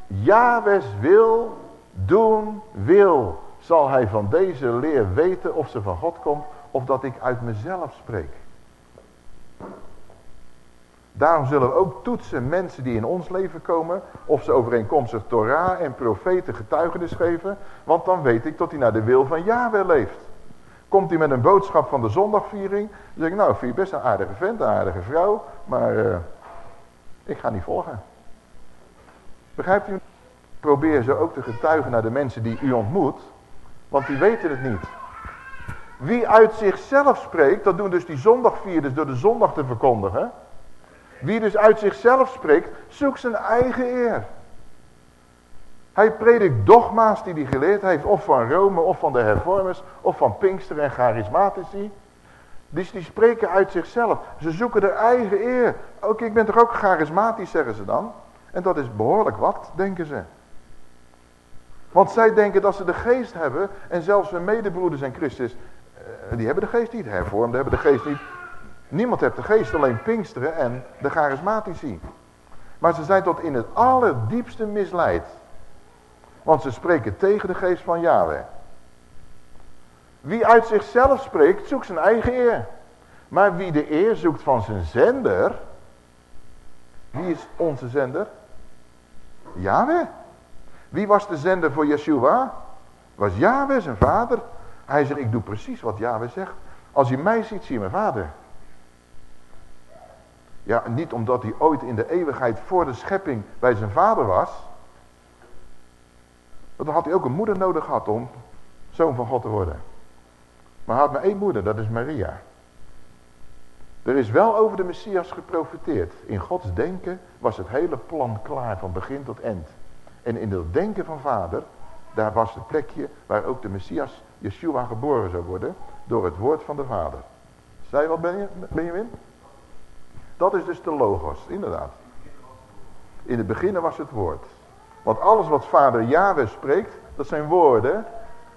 A: Jawes wil, doen wil, zal hij van deze leer weten of ze van God komt of dat ik uit mezelf spreek. Daarom zullen we ook toetsen mensen die in ons leven komen, of ze overeenkomstig Torah en profeten getuigenis geven, want dan weet ik dat hij naar de wil van Yahweh leeft. Komt hij met een boodschap van de zondagviering, dan zeg ik, nou, vind je best een aardige vent, een aardige vrouw, maar uh, ik ga niet volgen. Begrijpt u? Probeer ze ook te getuigen naar de mensen die u ontmoet, want die weten het niet. Wie uit zichzelf spreekt, dat doen dus die zondagvierders door de zondag te verkondigen. Wie dus uit zichzelf spreekt, zoekt zijn eigen eer. Hij predikt dogma's die hij geleerd heeft, of van Rome, of van de hervormers, of van Pinkster en charismatici. Dus die spreken uit zichzelf. Ze zoeken de eigen eer. Oké, ik ben toch ook charismatisch, zeggen ze dan. En dat is behoorlijk wat, denken ze. Want zij denken dat ze de geest hebben. En zelfs hun medebroeders en Christus, die hebben de geest niet. Hervormden hebben de geest niet. Niemand heeft de geest, alleen Pinksteren en de charismatici. Maar ze zijn tot in het allerdiepste misleid. Want ze spreken tegen de geest van Yahweh. Wie uit zichzelf spreekt, zoekt zijn eigen eer. Maar wie de eer zoekt van zijn zender... Wie is onze zender? Yahweh. Wie was de zender voor Yeshua? Was Yahweh zijn vader. Hij zegt, ik doe precies wat Yahweh zegt. Als je mij ziet, zie je mijn vader. Ja, niet omdat hij ooit in de eeuwigheid voor de schepping bij zijn vader was. Dan had hij ook een moeder nodig gehad om zoon van God te worden. Maar hij had maar één moeder, dat is Maria. Er is wel over de Messias geprofiteerd. In Gods denken was het hele plan klaar van begin tot eind. En in het denken van vader, daar was het plekje waar ook de Messias, Yeshua, geboren zou worden. Door het woord van de vader. Zei wat ben je, Benjamin? Dat is dus de logos, inderdaad. In het begin was het woord. Want alles wat vader Yahweh spreekt, dat zijn woorden.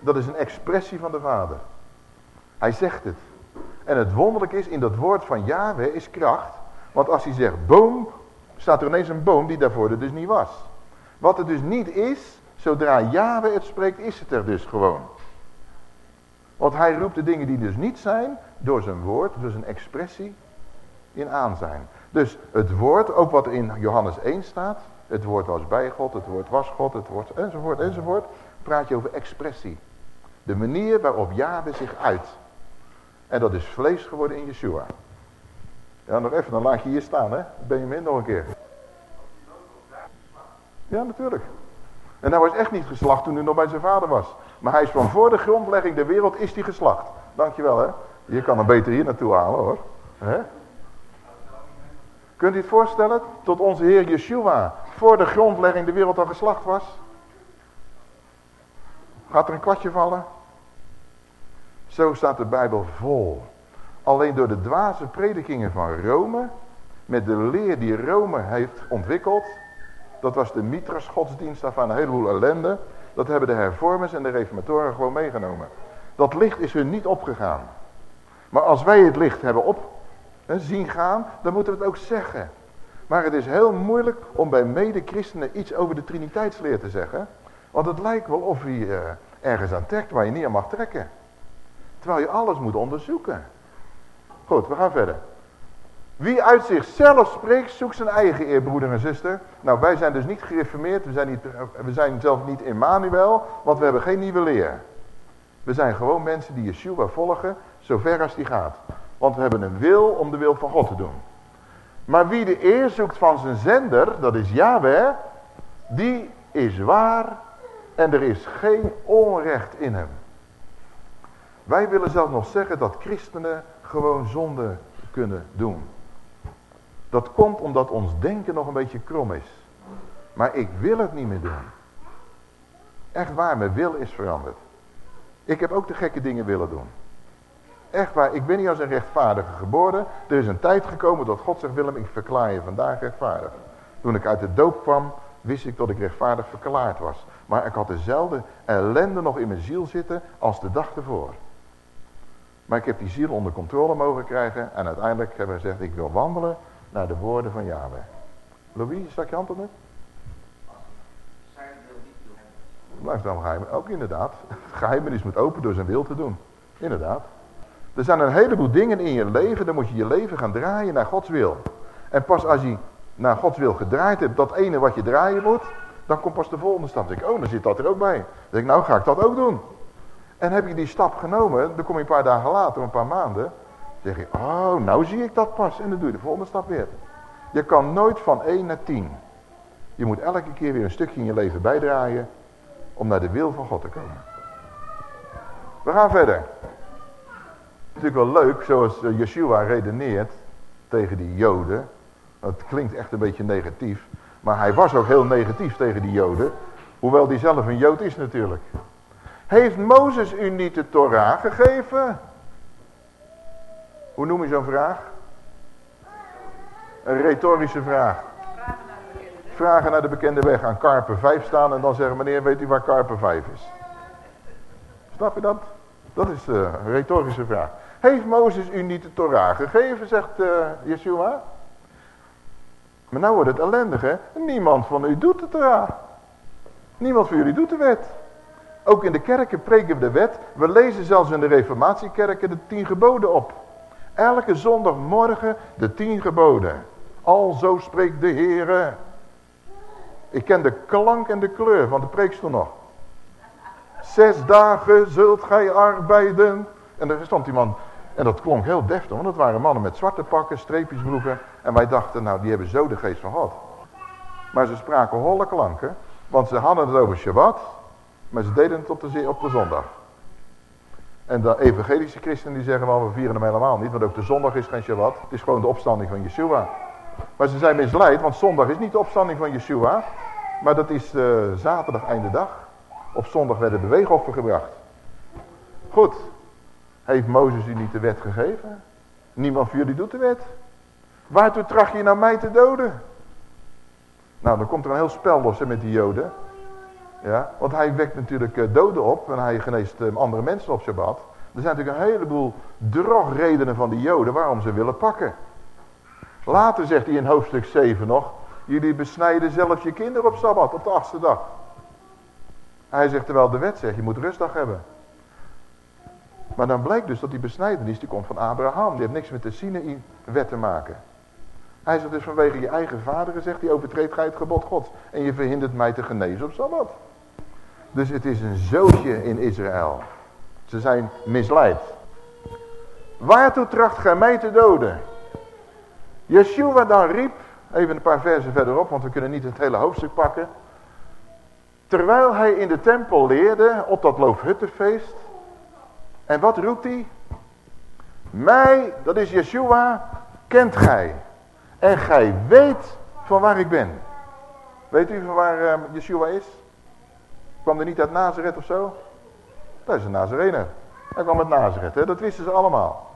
A: Dat is een expressie van de vader. Hij zegt het. En het wonderlijke is, in dat woord van Yahweh is kracht. Want als hij zegt boom, staat er ineens een boom die daarvoor er dus niet was. Wat er dus niet is, zodra Yahweh het spreekt, is het er dus gewoon. Want hij roept de dingen die dus niet zijn, door zijn woord, door zijn expressie, in aanzijn. Dus het woord, ook wat in Johannes 1 staat, het woord was bij God, het woord was God, het woord enzovoort enzovoort, praat je over expressie. De manier waarop Yahweh zich uit. En dat is vlees geworden in Yeshua. Ja, nog even, dan laat je hier staan, hè. Benjamin, nog een keer. Ja, natuurlijk. En hij was echt niet geslacht toen hij nog bij zijn vader was. Maar hij is van voor de grondlegging der wereld is hij geslacht. Dankjewel, hè. Je kan hem beter hier naartoe halen, hoor. Hè? Kunt u het voorstellen? Tot onze Heer Yeshua voor de grondlegging de wereld al geslacht was. Gaat er een kwartje vallen? Zo staat de Bijbel vol. Alleen door de dwaze predikingen van Rome, met de leer die Rome heeft ontwikkeld, dat was de Mitras godsdienst daarvan een heleboel ellende, dat hebben de hervormers en de reformatoren gewoon meegenomen. Dat licht is hun niet opgegaan. Maar als wij het licht hebben op, zien gaan, dan moeten we het ook zeggen. Maar het is heel moeilijk om bij mede-christenen iets over de triniteitsleer te zeggen. Want het lijkt wel of hij uh, ergens aan trekt waar je niet aan mag trekken. Terwijl je alles moet onderzoeken. Goed, we gaan verder. Wie uit zichzelf spreekt, zoekt zijn eigen eer, broeder en zuster. Nou, wij zijn dus niet gereformeerd, we zijn, niet, we zijn zelf niet Emmanuel, want we hebben geen nieuwe leer. We zijn gewoon mensen die Yeshua volgen, zover als die gaat. Want we hebben een wil om de wil van God te doen. Maar wie de eer zoekt van zijn zender, dat is Yahweh, die is waar en er is geen onrecht in hem. Wij willen zelfs nog zeggen dat christenen gewoon zonde kunnen doen. Dat komt omdat ons denken nog een beetje krom is. Maar ik wil het niet meer doen. Echt waar, mijn wil is veranderd. Ik heb ook de gekke dingen willen doen. Echt waar, ik ben niet als een rechtvaardige geboren. Er is een tijd gekomen dat God zegt, Willem, ik verklaar je vandaag rechtvaardig. Toen ik uit de doop kwam, wist ik dat ik rechtvaardig verklaard was. Maar ik had dezelfde ellende nog in mijn ziel zitten als de dag ervoor. Maar ik heb die ziel onder controle mogen krijgen. En uiteindelijk hebben we gezegd, ik wil wandelen naar de woorden van Yahweh. Louis, stak je hand op me? Blijft dan geheim. Ook inderdaad. Het is moet open door zijn wil te doen. Inderdaad. Er zijn een heleboel dingen in je leven. Dan moet je je leven gaan draaien naar Gods wil. En pas als je naar Gods wil gedraaid hebt. Dat ene wat je draaien moet. Dan komt pas de volgende stap. Dan denk ik, oh dan zit dat er ook bij. Dan denk ik, nou ga ik dat ook doen. En heb je die stap genomen. Dan kom je een paar dagen later, een paar maanden. Zeg je, oh nou zie ik dat pas. En dan doe je de volgende stap weer. Je kan nooit van 1 naar 10. Je moet elke keer weer een stukje in je leven bijdraaien om naar de wil van God te komen. We gaan verder. Natuurlijk wel leuk zoals eh, Yeshua redeneert tegen die joden. Dat klinkt echt een beetje negatief. Maar hij was ook heel negatief tegen die joden. Hoewel hij zelf een jood is natuurlijk. Heeft Mozes u niet de Torah gegeven? Hoe noem je zo'n vraag? Een retorische vraag vragen naar de bekende weg aan Karper 5 staan en dan zeggen meneer weet u waar Karper 5 is? Snap je dat? Dat is de retorische vraag. Heeft Mozes u niet de Torah gegeven, zegt uh, Yeshua? Maar nou wordt het ellendig hè. Niemand van u doet de Torah. Niemand van jullie doet de wet. Ook in de kerken preken we de wet. We lezen zelfs in de reformatiekerken de tien geboden op. Elke zondagmorgen de tien geboden. Al zo spreekt de Heere. Ik ken de klank en de kleur van de preekstoel nog. Zes dagen zult gij arbeiden. En er stond iemand, en dat klonk heel deftig, want dat waren mannen met zwarte pakken, streepjesbroeken. En wij dachten, nou die hebben zo de geest van God. Maar ze spraken holle klanken, want ze hadden het over Shabbat, maar ze deden het op de zondag. En de evangelische christenen die zeggen wel, we vieren hem helemaal niet, want ook de zondag is geen Shabbat. Het is gewoon de opstanding van Yeshua. Maar ze zijn misleid, want zondag is niet de opstanding van Yeshua. Maar dat is uh, zaterdag einde dag. Op zondag werden beweegoffer gebracht. Goed. Heeft Mozes u niet de wet gegeven? Niemand van jullie doet de wet. Waartoe tracht je nou mij te doden? Nou, dan komt er een heel spel los met die joden. Ja, want hij wekt natuurlijk uh, doden op en hij geneest uh, andere mensen op Shabbat. Er zijn natuurlijk een heleboel drogredenen van die joden waarom ze willen pakken. Later zegt hij in hoofdstuk 7 nog. Jullie besnijden zelfs je kinderen op Sabbat, op de achtste dag. Hij zegt terwijl de wet zegt, je moet rustdag hebben. Maar dan blijkt dus dat die besnijdenis, die komt van Abraham. Die heeft niks met de Sinai-wet te maken. Hij zegt dus vanwege je eigen vader gezegd, die overtreedt gij het gebod God. En je verhindert mij te genezen op Sabbat. Dus het is een zootje in Israël. Ze zijn misleid. Waartoe tracht gij mij te doden? Yeshua dan riep, even een paar versen verderop, want we kunnen niet het hele hoofdstuk pakken. Terwijl hij in de tempel leerde op dat loofhuttenfeest. En wat roept hij? Mij, dat is Yeshua, kent gij. En gij weet van waar ik ben. Weet u van waar uh, Yeshua is? Kwam er niet uit Nazareth of zo? Dat is een Nazarener. Hij kwam uit Nazareth, hè? dat wisten ze allemaal.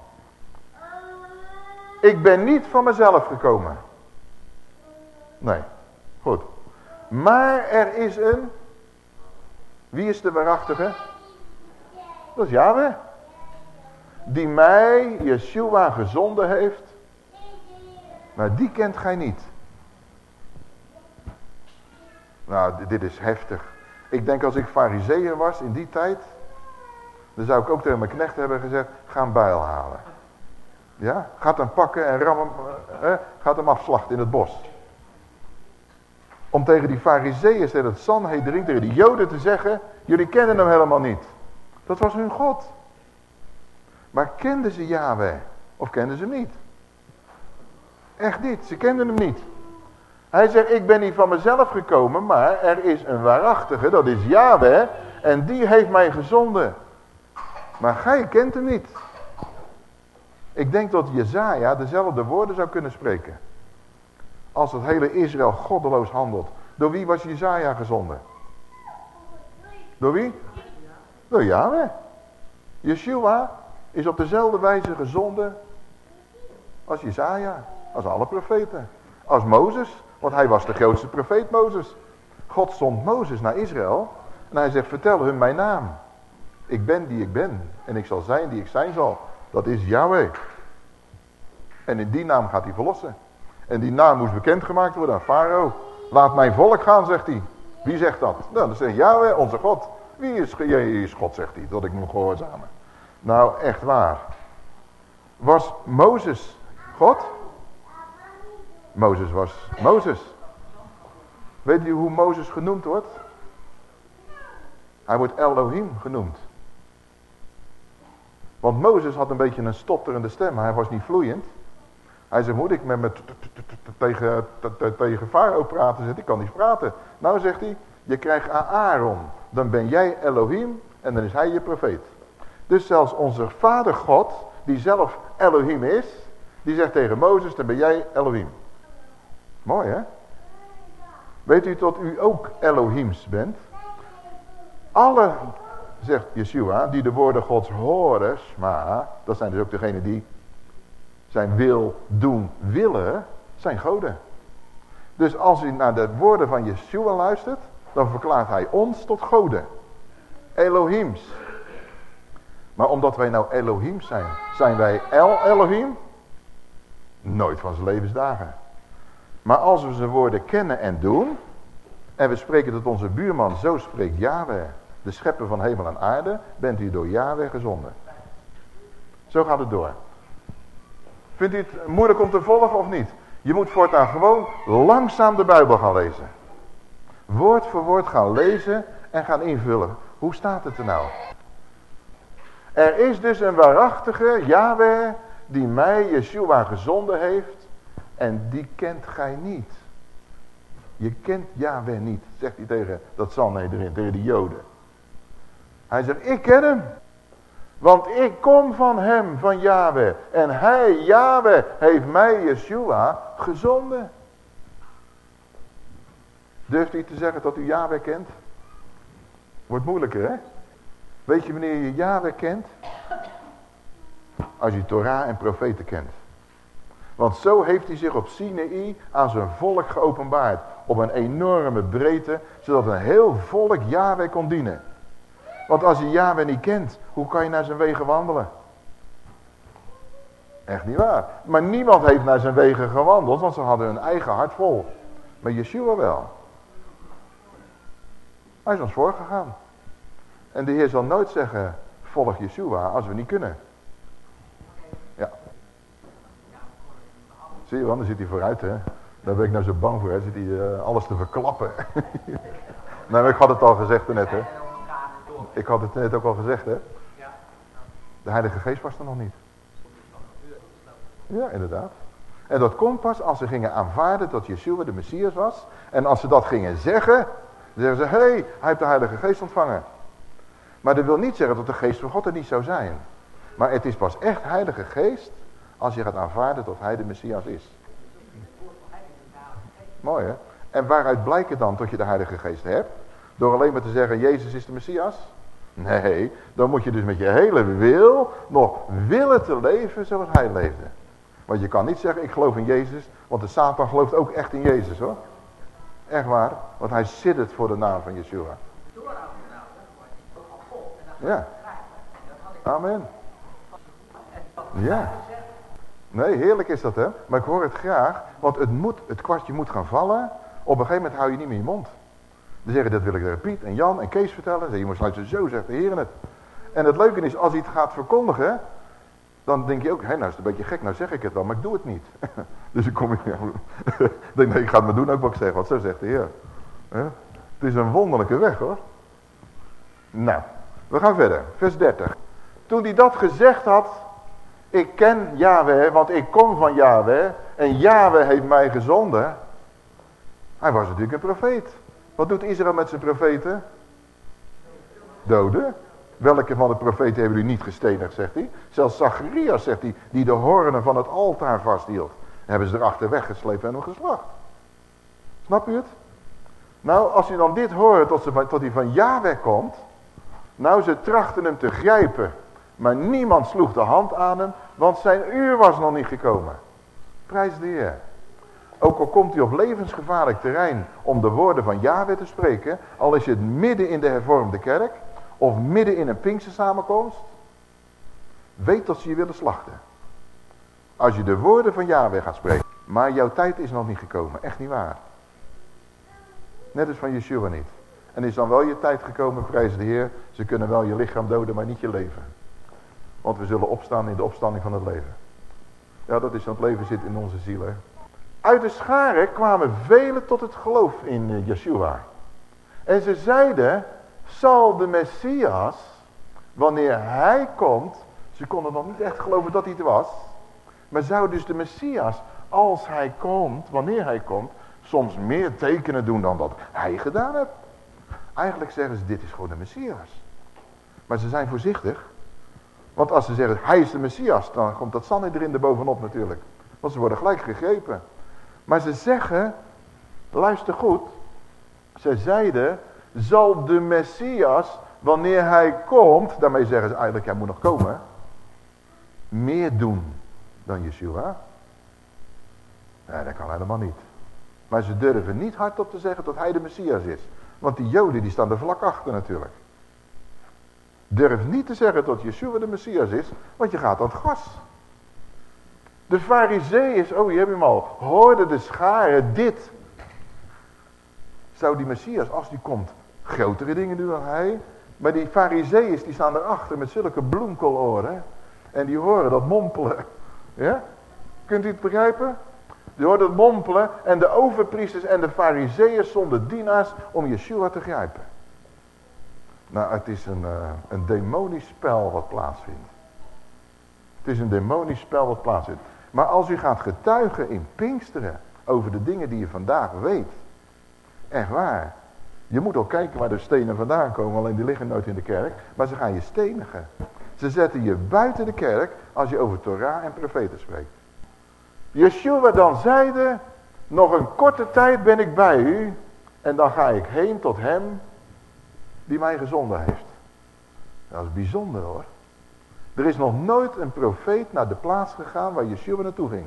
A: Ik ben niet van mezelf gekomen. Nee, goed. Maar er is een... Wie is de waarachtige? Dat is Yahweh. Die mij, Yeshua, gezonden heeft. Maar die kent gij niet. Nou, dit is heftig. Ik denk als ik fariseer was in die tijd, dan zou ik ook tegen mijn knecht hebben gezegd, ga een bijl halen. Ja, gaat hem pakken en ram hem, gaat hem afslachten in het bos. Om tegen die fariseeën, tegen het Sanhedrin, tegen die joden te zeggen, jullie kennen hem helemaal niet. Dat was hun God. Maar kenden ze Yahweh? Of kenden ze hem niet? Echt niet, ze kenden hem niet. Hij zegt, ik ben niet van mezelf gekomen, maar er is een waarachtige, dat is Yahweh, en die heeft mij gezonden. Maar gij kent hem niet. Ik denk dat Jezaja dezelfde woorden zou kunnen spreken. Als het hele Israël goddeloos handelt. Door wie was Jezaja gezonden? Door wie? Door Yahweh. Yeshua is op dezelfde wijze gezonden als Jezaja, als alle profeten. Als Mozes, want hij was de grootste profeet Mozes. God zond Mozes naar Israël en hij zegt, vertel hun mijn naam. Ik ben die ik ben en ik zal zijn die ik zijn zal. Dat is Yahweh. En in die naam gaat hij verlossen. En die naam moest bekendgemaakt worden aan Farao. Laat mijn volk gaan, zegt hij. Wie zegt dat? Nou, dan zegt Yahweh, onze God. Wie is, is God, zegt hij, dat ik moet gehoorzamen. Nou, echt waar. Was Mozes God? Mozes was Mozes. Weet u hoe Mozes genoemd wordt? Hij wordt Elohim genoemd. Want Mozes had een beetje een stotterende stem. Hij was niet vloeiend. Hij zei, moet ik met me tegen, tegen Farao praten? Zegt, ik kan niet praten. Nou zegt hij, je krijgt Aaron. Dan ben jij Elohim en dan is hij je profeet. Dus zelfs onze vader God, die zelf Elohim is, die zegt tegen Mozes, dan ben jij Elohim. Mooi hè? Weet u dat u ook Elohims bent? Alle, zegt Yeshua, die de woorden Gods horen, maar dat zijn dus ook degenen die zijn wil doen willen, zijn goden. Dus als u naar de woorden van Yeshua luistert, dan verklaart hij ons tot goden. Elohims. Maar omdat wij nou Elohim zijn, zijn wij El Elohim? Nooit van zijn levensdagen. Maar als we zijn woorden kennen en doen, en we spreken dat onze buurman zo spreekt Yahweh, de schepper van hemel en aarde, bent u door Yahweh gezonden. Zo gaat het door. Vindt u het moeilijk om te volgen of niet? Je moet voortaan gewoon langzaam de Bijbel gaan lezen. Woord voor woord gaan lezen en gaan invullen. Hoe staat het er nou? Er is dus een waarachtige Yahweh die mij, Yeshua, gezonden heeft. En die kent gij niet. Je kent Yahweh niet, zegt hij tegen dat Sanhedrin, tegen de Joden. Hij zegt, ik ken hem. Want ik kom van hem, van Yahweh. En hij, Yahweh, heeft mij, Yeshua, gezonden. Durft u te zeggen dat u Yahweh kent? Wordt moeilijker, hè? Weet je wanneer je Yahweh kent? Als je Torah en profeten kent. Want zo heeft hij zich op Sinai aan zijn volk geopenbaard. Op een enorme breedte, zodat een heel volk Yahweh kon dienen. Want als je Yahweh niet kent, hoe kan je naar zijn wegen wandelen? Echt niet waar. Maar niemand heeft naar zijn wegen gewandeld, want ze hadden hun eigen hart vol. Maar Yeshua wel. Hij is ons voorgegaan. En de Heer zal nooit zeggen, volg Yeshua als we niet kunnen. Zie je wel, dan zit hij vooruit hè. Daar ben ik nou zo bang voor, hè. zit hij uh, alles te verklappen. nou, ik had het al gezegd net hè. Ik had het net ook al gezegd hè. De Heilige Geest was er nog niet. Ja, inderdaad. En dat komt pas als ze gingen aanvaarden dat Yeshua de Messias was. En als ze dat gingen zeggen, dan zeggen ze, hé, hey, hij heeft de Heilige Geest ontvangen. Maar dat wil niet zeggen dat de geest van God er niet zou zijn. Maar het is pas echt heilige geest als je gaat aanvaarden dat hij de Messias is. Mooi hè? En waaruit blijkt het dan dat je de heilige geest hebt? Door alleen maar te zeggen, Jezus is de Messias? Nee, dan moet je dus met je hele wil nog willen te leven zoals hij leefde. Want je kan niet zeggen, ik geloof in Jezus, want de Satan gelooft ook echt in Jezus hoor. Echt waar, want hij zit het voor de naam van Yeshua. Ja. Amen. Ja. Nee, heerlijk is dat hè. Maar ik hoor het graag, want het, moet, het kwartje moet gaan vallen. Op een gegeven moment hou je niet meer je mond. Dan zeggen dat wil ik tegen Piet en Jan en Kees vertellen. Dan zeg je, zo zegt de Heer het. En het leuke is, als hij het gaat verkondigen, dan denk je ook, hé, nou is het een beetje gek, nou zeg ik het wel, maar ik doe het niet. dus ik kom ik, denk, nee, ik ga het maar doen ook wat ik zeg, want zo zegt de Heer. Het is een wonderlijke weg hoor. Nou, we gaan verder, vers 30. Toen hij dat gezegd had, ik ken Yahweh, want ik kom van Yahweh, en Yahweh heeft mij gezonden. Hij was natuurlijk een profeet. Wat doet Israël met zijn profeten? Doden. Welke van de profeten hebben jullie niet gestenigd, zegt hij. Zelfs Zacharias, zegt hij, die de hornen van het altaar vasthield. Hebben ze erachter weggesleept en hem geslacht. Snap je het? Nou, als je dan dit hoort, tot, ze, tot hij van Yahweh komt. Nou, ze trachten hem te grijpen. Maar niemand sloeg de hand aan hem, want zijn uur was nog niet gekomen. Prijs de Heer. Ook al komt hij op levensgevaarlijk terrein om de woorden van Yahweh te spreken, al is het midden in de hervormde kerk, of midden in een Pinkse samenkomst, weet dat ze je willen slachten. Als je de woorden van Yahweh gaat spreken, maar jouw tijd is nog niet gekomen, echt niet waar. Net als van Yeshua niet. En is dan wel je tijd gekomen, prijs de Heer, ze kunnen wel je lichaam doden, maar niet je leven. Want we zullen opstaan in de opstanding van het leven. Ja, dat is, want het leven zit in onze ziel. Hè? Uit de scharen kwamen velen tot het geloof in eh, Yeshua. En ze zeiden, zal de Messias, wanneer hij komt, ze konden nog niet echt geloven dat hij het was, maar zou dus de Messias, als hij komt, wanneer hij komt, soms meer tekenen doen dan dat hij gedaan heeft. Eigenlijk zeggen ze, dit is gewoon de Messias. Maar ze zijn voorzichtig, want als ze zeggen, hij is de Messias, dan komt dat er bovenop natuurlijk. Want ze worden gelijk gegrepen. Maar ze zeggen, luister goed, ze zeiden, zal de Messias, wanneer hij komt, daarmee zeggen ze eigenlijk, hij moet nog komen, meer doen dan Yeshua? Nee, dat kan helemaal niet. Maar ze durven niet hardop te zeggen dat hij de Messias is. Want die joden die staan er vlak achter natuurlijk. Durf niet te zeggen dat Yeshua de Messias is, want je gaat aan het gas. De fariseeërs, oh je hebt hem al, hoorden de scharen dit. Zou die Messias, als die komt, grotere dingen doen dan hij? Maar die fariseeërs, die staan erachter met zulke bloemkoloren. En die horen dat mompelen. Ja? Kunt u het begrijpen? Die horen dat mompelen en de overpriesters en de fariseeërs zonden dienaars om Yeshua te grijpen. Nou, het is een, uh, een demonisch spel wat plaatsvindt. Het is een demonisch spel wat plaatsvindt. Maar als u gaat getuigen in Pinksteren over de dingen die je vandaag weet. Echt waar. Je moet ook kijken waar de stenen vandaan komen. Alleen die liggen nooit in de kerk. Maar ze gaan je stenigen. Ze zetten je buiten de kerk als je over Torah en profeten spreekt. Yeshua dan zeide, nog een korte tijd ben ik bij u. En dan ga ik heen tot hem die mij gezonden heeft. Dat is bijzonder hoor. Er is nog nooit een profeet naar de plaats gegaan waar Yeshua naartoe ging.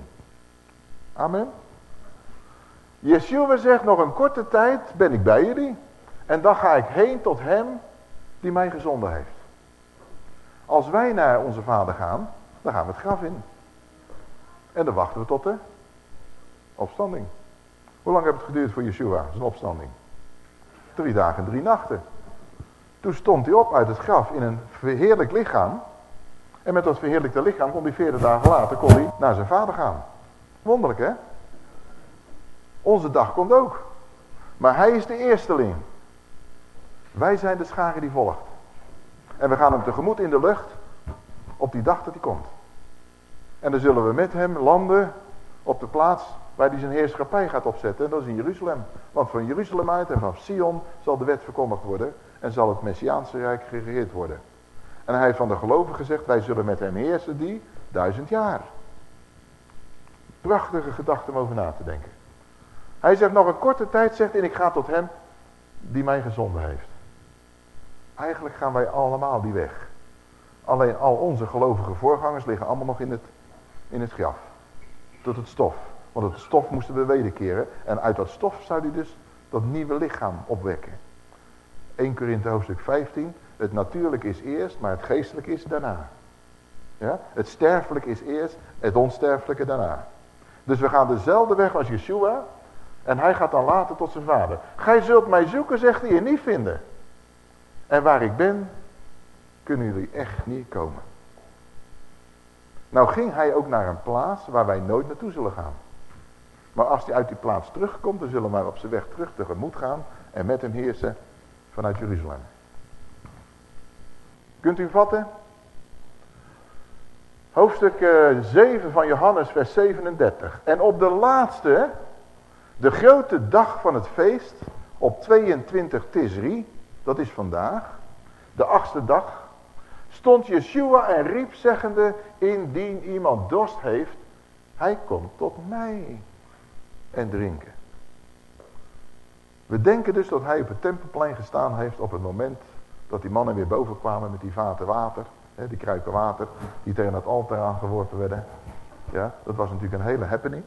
A: Amen. Yeshua zegt nog een korte tijd ben ik bij jullie. En dan ga ik heen tot hem die mij gezonden heeft. Als wij naar onze vader gaan, dan gaan we het graf in. En dan wachten we tot de opstanding. Hoe lang heeft het geduurd voor Yeshua, zijn opstanding? Drie dagen en drie nachten. Toen stond hij op uit het graf in een verheerlijk lichaam. En met dat verheerlijkte lichaam kon hij veertig dagen later kon hij naar zijn vader gaan. Wonderlijk hè? Onze dag komt ook. Maar hij is de eersteling. Wij zijn de schare die volgt. En we gaan hem tegemoet in de lucht op die dag dat hij komt. En dan zullen we met hem landen op de plaats waar hij zijn heerschappij gaat opzetten. En dat is in Jeruzalem. Want van Jeruzalem uit en van Sion zal de wet verkondigd worden. En zal het Messiaanse Rijk geregeerd worden. En hij heeft van de gelovigen gezegd, wij zullen met hem heersen die duizend jaar. Prachtige gedachte om over na te denken. Hij zegt nog een korte tijd, zegt en ik ga tot hem die mij gezonden heeft. Eigenlijk gaan wij allemaal die weg. Alleen al onze gelovige voorgangers liggen allemaal nog in het, in het graf. Tot het stof. Want het stof moesten we wederkeren. En uit dat stof zou hij dus dat nieuwe lichaam opwekken. 1 Korinthe hoofdstuk 15. Het natuurlijk is eerst, maar het geestelijk is daarna. Ja? Het sterfelijk is eerst, het onsterfelijke daarna. Dus we gaan dezelfde weg als Yeshua. En hij gaat dan later tot zijn vader. Gij zult mij zoeken, zegt hij, en niet vinden. En waar ik ben, kunnen jullie echt niet komen. Nou ging hij ook naar een plaats waar wij nooit naartoe zullen gaan. Maar als hij uit die plaats terugkomt, dan zullen wij op zijn weg terug tegemoet gaan en met hem heersen vanuit Jeruzalem. Kunt u vatten? Hoofdstuk 7 eh, van Johannes, vers 37. En op de laatste, de grote dag van het feest, op 22 Tisri, dat is vandaag, de achtste dag, stond Yeshua en riep zeggende, indien iemand dorst heeft, hij komt tot mij en drinken. We denken dus dat hij op het tempelplein gestaan heeft op het moment dat die mannen weer boven kwamen met die vaten water, hè, die kruiken water, die tegen het altaar aangeworpen werden. Ja, dat was natuurlijk een hele happening.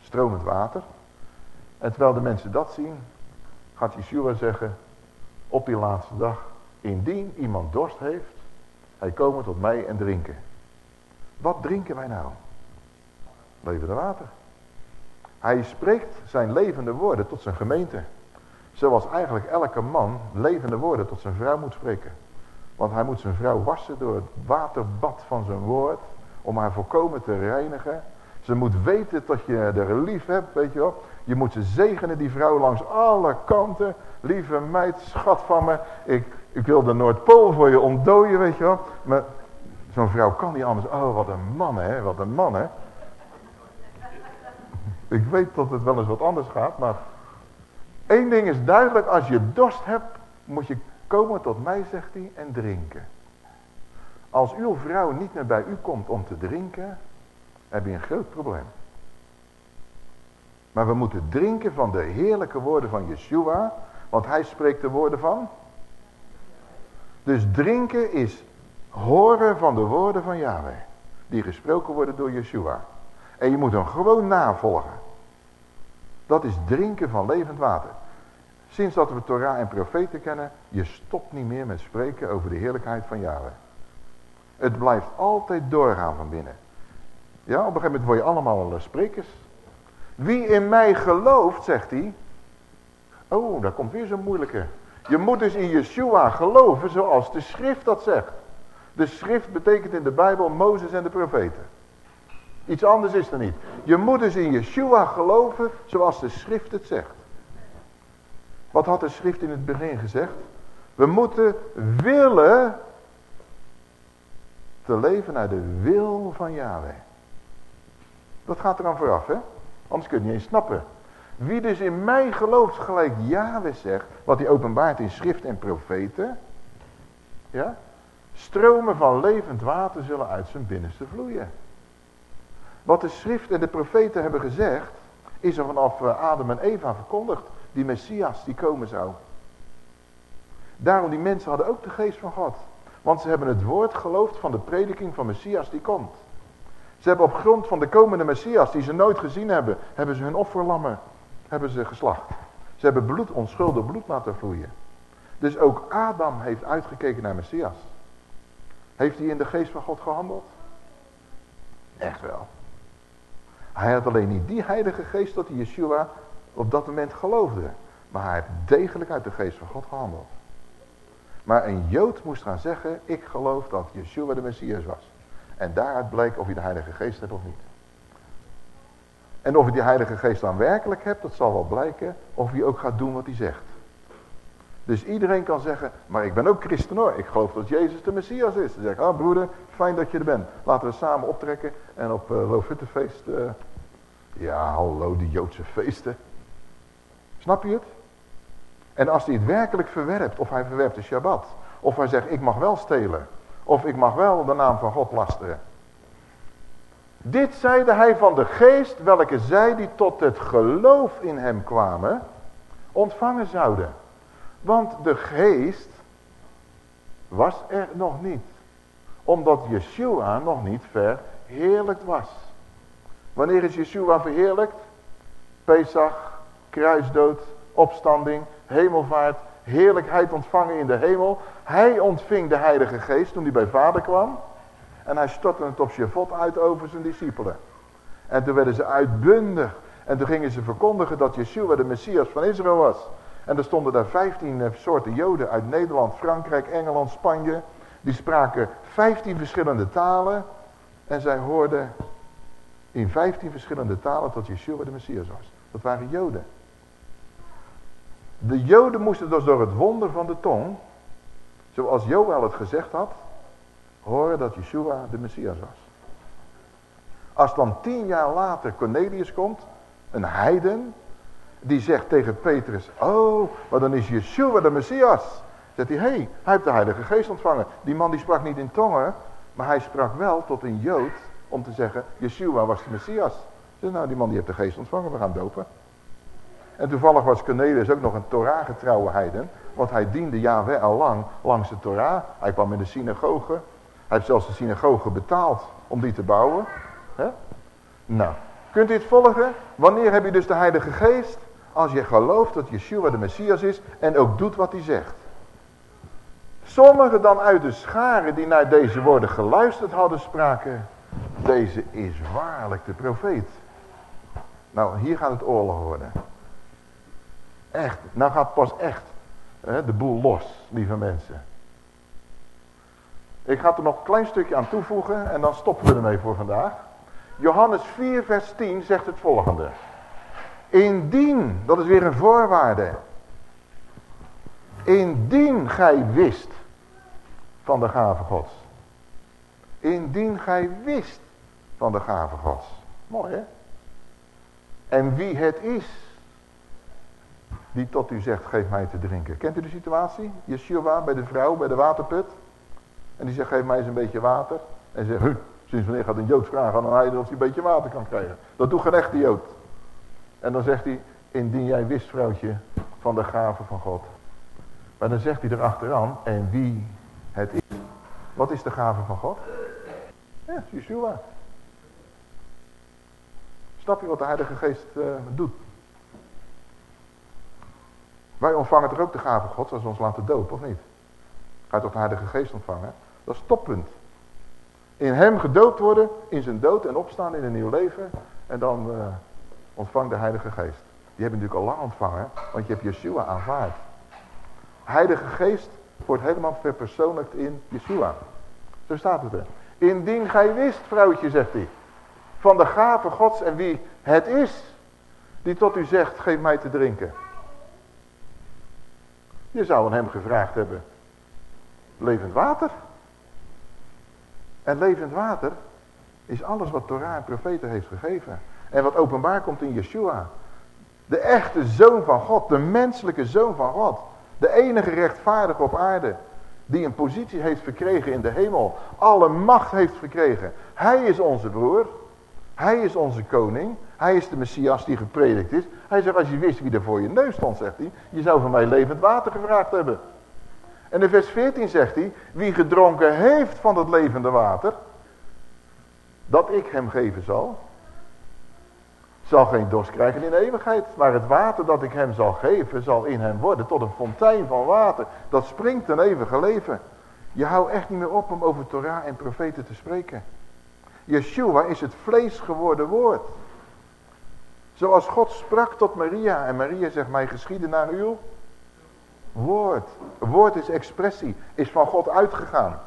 A: Stromend water. En terwijl de mensen dat zien, gaat Yeshua zeggen, op die laatste dag, indien iemand dorst heeft, hij komen tot mij en drinken. Wat drinken wij nou? Levende water. Hij spreekt zijn levende woorden tot zijn gemeente. Zoals eigenlijk elke man levende woorden tot zijn vrouw moet spreken. Want hij moet zijn vrouw wassen door het waterbad van zijn woord. Om haar volkomen te reinigen. Ze moet weten dat je er lief hebt, weet je wel. Je moet ze zegenen, die vrouw, langs alle kanten. Lieve meid, schat van me. Ik, ik wil de Noordpool voor je ontdooien, weet je wel. Maar zo'n vrouw kan niet anders. Oh, wat een man, hè. Wat een man, hè. Ik weet dat het wel eens wat anders gaat, maar... één ding is duidelijk. Als je dorst hebt, moet je komen tot mij, zegt hij, en drinken. Als uw vrouw niet meer bij u komt om te drinken, heb je een groot probleem. Maar we moeten drinken van de heerlijke woorden van Yeshua. Want hij spreekt de woorden van. Dus drinken is horen van de woorden van Yahweh. Die gesproken worden door Yeshua. En je moet hem gewoon navolgen. Dat is drinken van levend water. Sinds dat we Torah en profeten kennen, je stopt niet meer met spreken over de heerlijkheid van Yahweh. Het blijft altijd doorgaan van binnen. Ja, op een gegeven moment word je allemaal sprekers. Wie in mij gelooft, zegt hij. Oh, daar komt weer zo'n moeilijke. Je moet dus in Yeshua geloven zoals de schrift dat zegt. De schrift betekent in de Bijbel Mozes en de profeten. Iets anders is er niet. Je moet dus in Yeshua geloven zoals de schrift het zegt. Wat had de schrift in het begin gezegd? We moeten willen te leven naar de wil van Yahweh. Dat gaat er aan vooraf, hè? Anders kun je niet eens snappen. Wie dus in mij gelooft, gelijk Yahweh zegt, wat hij openbaart in schrift en profeten, ja, stromen van levend water zullen uit zijn binnenste vloeien. Wat de schrift en de profeten hebben gezegd, is er vanaf eh, Adam en Eva verkondigd. Die Messias die komen zou. Daarom die mensen hadden ook de geest van God. Want ze hebben het woord geloofd van de prediking van Messias die komt. Ze hebben op grond van de komende Messias, die ze nooit gezien hebben, hebben ze hun offerlammen hebben ze geslacht. Ze hebben bloed, onschuldig bloed laten vloeien. Dus ook Adam heeft uitgekeken naar Messias. Heeft hij in de geest van God gehandeld? Echt wel. Hij had alleen niet die heilige geest dat hij Yeshua op dat moment geloofde. Maar hij heeft degelijk uit de geest van God gehandeld. Maar een Jood moest gaan zeggen, ik geloof dat Yeshua de Messias was. En daaruit bleek of je de heilige geest hebt of niet. En of je die heilige geest dan werkelijk hebt, dat zal wel blijken of je ook gaat doen wat hij zegt. Dus iedereen kan zeggen, maar ik ben ook christen hoor. Ik geloof dat Jezus de Messias is. Dan zeg ik, ah broeder, fijn dat je er bent. Laten we samen optrekken en op uh, ja, hallo, die Joodse feesten. Snap je het? En als hij het werkelijk verwerpt, of hij verwerpt de Shabbat. Of hij zegt, ik mag wel stelen. Of ik mag wel de naam van God lasteren. Dit zeide hij van de geest, welke zij die tot het geloof in hem kwamen, ontvangen zouden. Want de geest was er nog niet. Omdat Yeshua nog niet verheerlijkt was. Wanneer is Yeshua verheerlijkt? Pesach, kruisdood, opstanding, hemelvaart, heerlijkheid ontvangen in de hemel. Hij ontving de heilige geest toen hij bij vader kwam. En hij stortte het op Shavot uit over zijn discipelen. En toen werden ze uitbundig En toen gingen ze verkondigen dat Yeshua de Messias van Israël was. En er stonden daar 15 soorten Joden uit Nederland, Frankrijk, Engeland, Spanje. Die spraken 15 verschillende talen. En zij hoorden in 15 verschillende talen dat Yeshua de Messias was. Dat waren Joden. De Joden moesten dus door het wonder van de tong, zoals Joel het gezegd had, horen dat Yeshua de Messias was. Als dan tien jaar later Cornelius komt, een heiden, die zegt tegen Petrus, oh, maar dan is Yeshua de Messias. Zegt hij, hé, hey, hij heeft de heilige geest ontvangen. Die man die sprak niet in tongen, maar hij sprak wel tot een jood om te zeggen, Yeshua was de Messias. Dus nou, die man die heeft de geest ontvangen, we gaan dopen. En toevallig was Cornelius ook nog een Torah-getrouwe heiden. Want hij diende Yahweh al lang langs de Torah. Hij kwam in de synagoge. Hij heeft zelfs de synagoge betaald om die te bouwen. Nou, kunt u het volgen? Wanneer heb je dus de Heilige Geest? Als je gelooft dat Yeshua de Messias is en ook doet wat hij zegt. Sommigen dan uit de scharen die naar deze woorden geluisterd hadden spraken. Deze is waarlijk de profeet. Nou, hier gaat het oorlog worden. Echt, nou gaat pas echt hè, de boel los, lieve mensen. Ik ga er nog een klein stukje aan toevoegen en dan stoppen we ermee voor vandaag. Johannes 4 vers 10 zegt het volgende. Indien, dat is weer een voorwaarde. Indien gij wist van de gave gods. Indien gij wist van de gave gods. Mooi hè? En wie het is die tot u zegt, geef mij te drinken. Kent u de situatie? Yeshua bij de vrouw, bij de waterput. En die zegt, geef mij eens een beetje water. En zegt, sinds wanneer gaat een Jood vragen aan een heiden of hij een beetje water kan krijgen. Dat doet geen echte Jood. En dan zegt hij, indien jij wist vrouwtje van de gave van God. Maar dan zegt hij erachteraan, en wie het is. Wat is de gave van God? Ja, Yeshua. Snap je wat de Heilige Geest uh, doet? Wij ontvangen toch ook de gave gods als we ons laten dopen, of niet? Ga je toch de Heilige Geest ontvangen? Dat is toppunt. In hem gedoopt worden, in zijn dood en opstaan in een nieuw leven. En dan uh, ontvang de Heilige Geest. Die heb je natuurlijk al lang ontvangen, want je hebt Yeshua aanvaard. Heilige Geest wordt helemaal verpersoonlijkt in Yeshua. Zo staat het er. Indien gij wist, vrouwtje, zegt hij, van de gave gods en wie het is, die tot u zegt, geef mij te drinken. Je zou aan hem gevraagd hebben, levend water. En levend water is alles wat Torah en profeten heeft gegeven. En wat openbaar komt in Yeshua. De echte zoon van God, de menselijke zoon van God. De enige rechtvaardige op aarde. Die een positie heeft verkregen in de hemel. Alle macht heeft verkregen. Hij is onze broer. Hij is onze koning. Hij is de Messias die gepredikt is. Hij zegt, als je wist wie er voor je neus stond, zegt hij. Je zou van mij levend water gevraagd hebben. En in vers 14 zegt hij, wie gedronken heeft van het levende water, dat ik hem geven zal, zal geen dorst krijgen in de eeuwigheid. Maar het water dat ik hem zal geven, zal in hem worden tot een fontein van water. Dat springt een eeuwige leven. Je houdt echt niet meer op om over Torah en profeten te spreken. Yeshua is het vlees geworden woord. Zoals God sprak tot Maria. En Maria zegt mij geschieden naar uw woord. Woord is expressie. Is van God uitgegaan.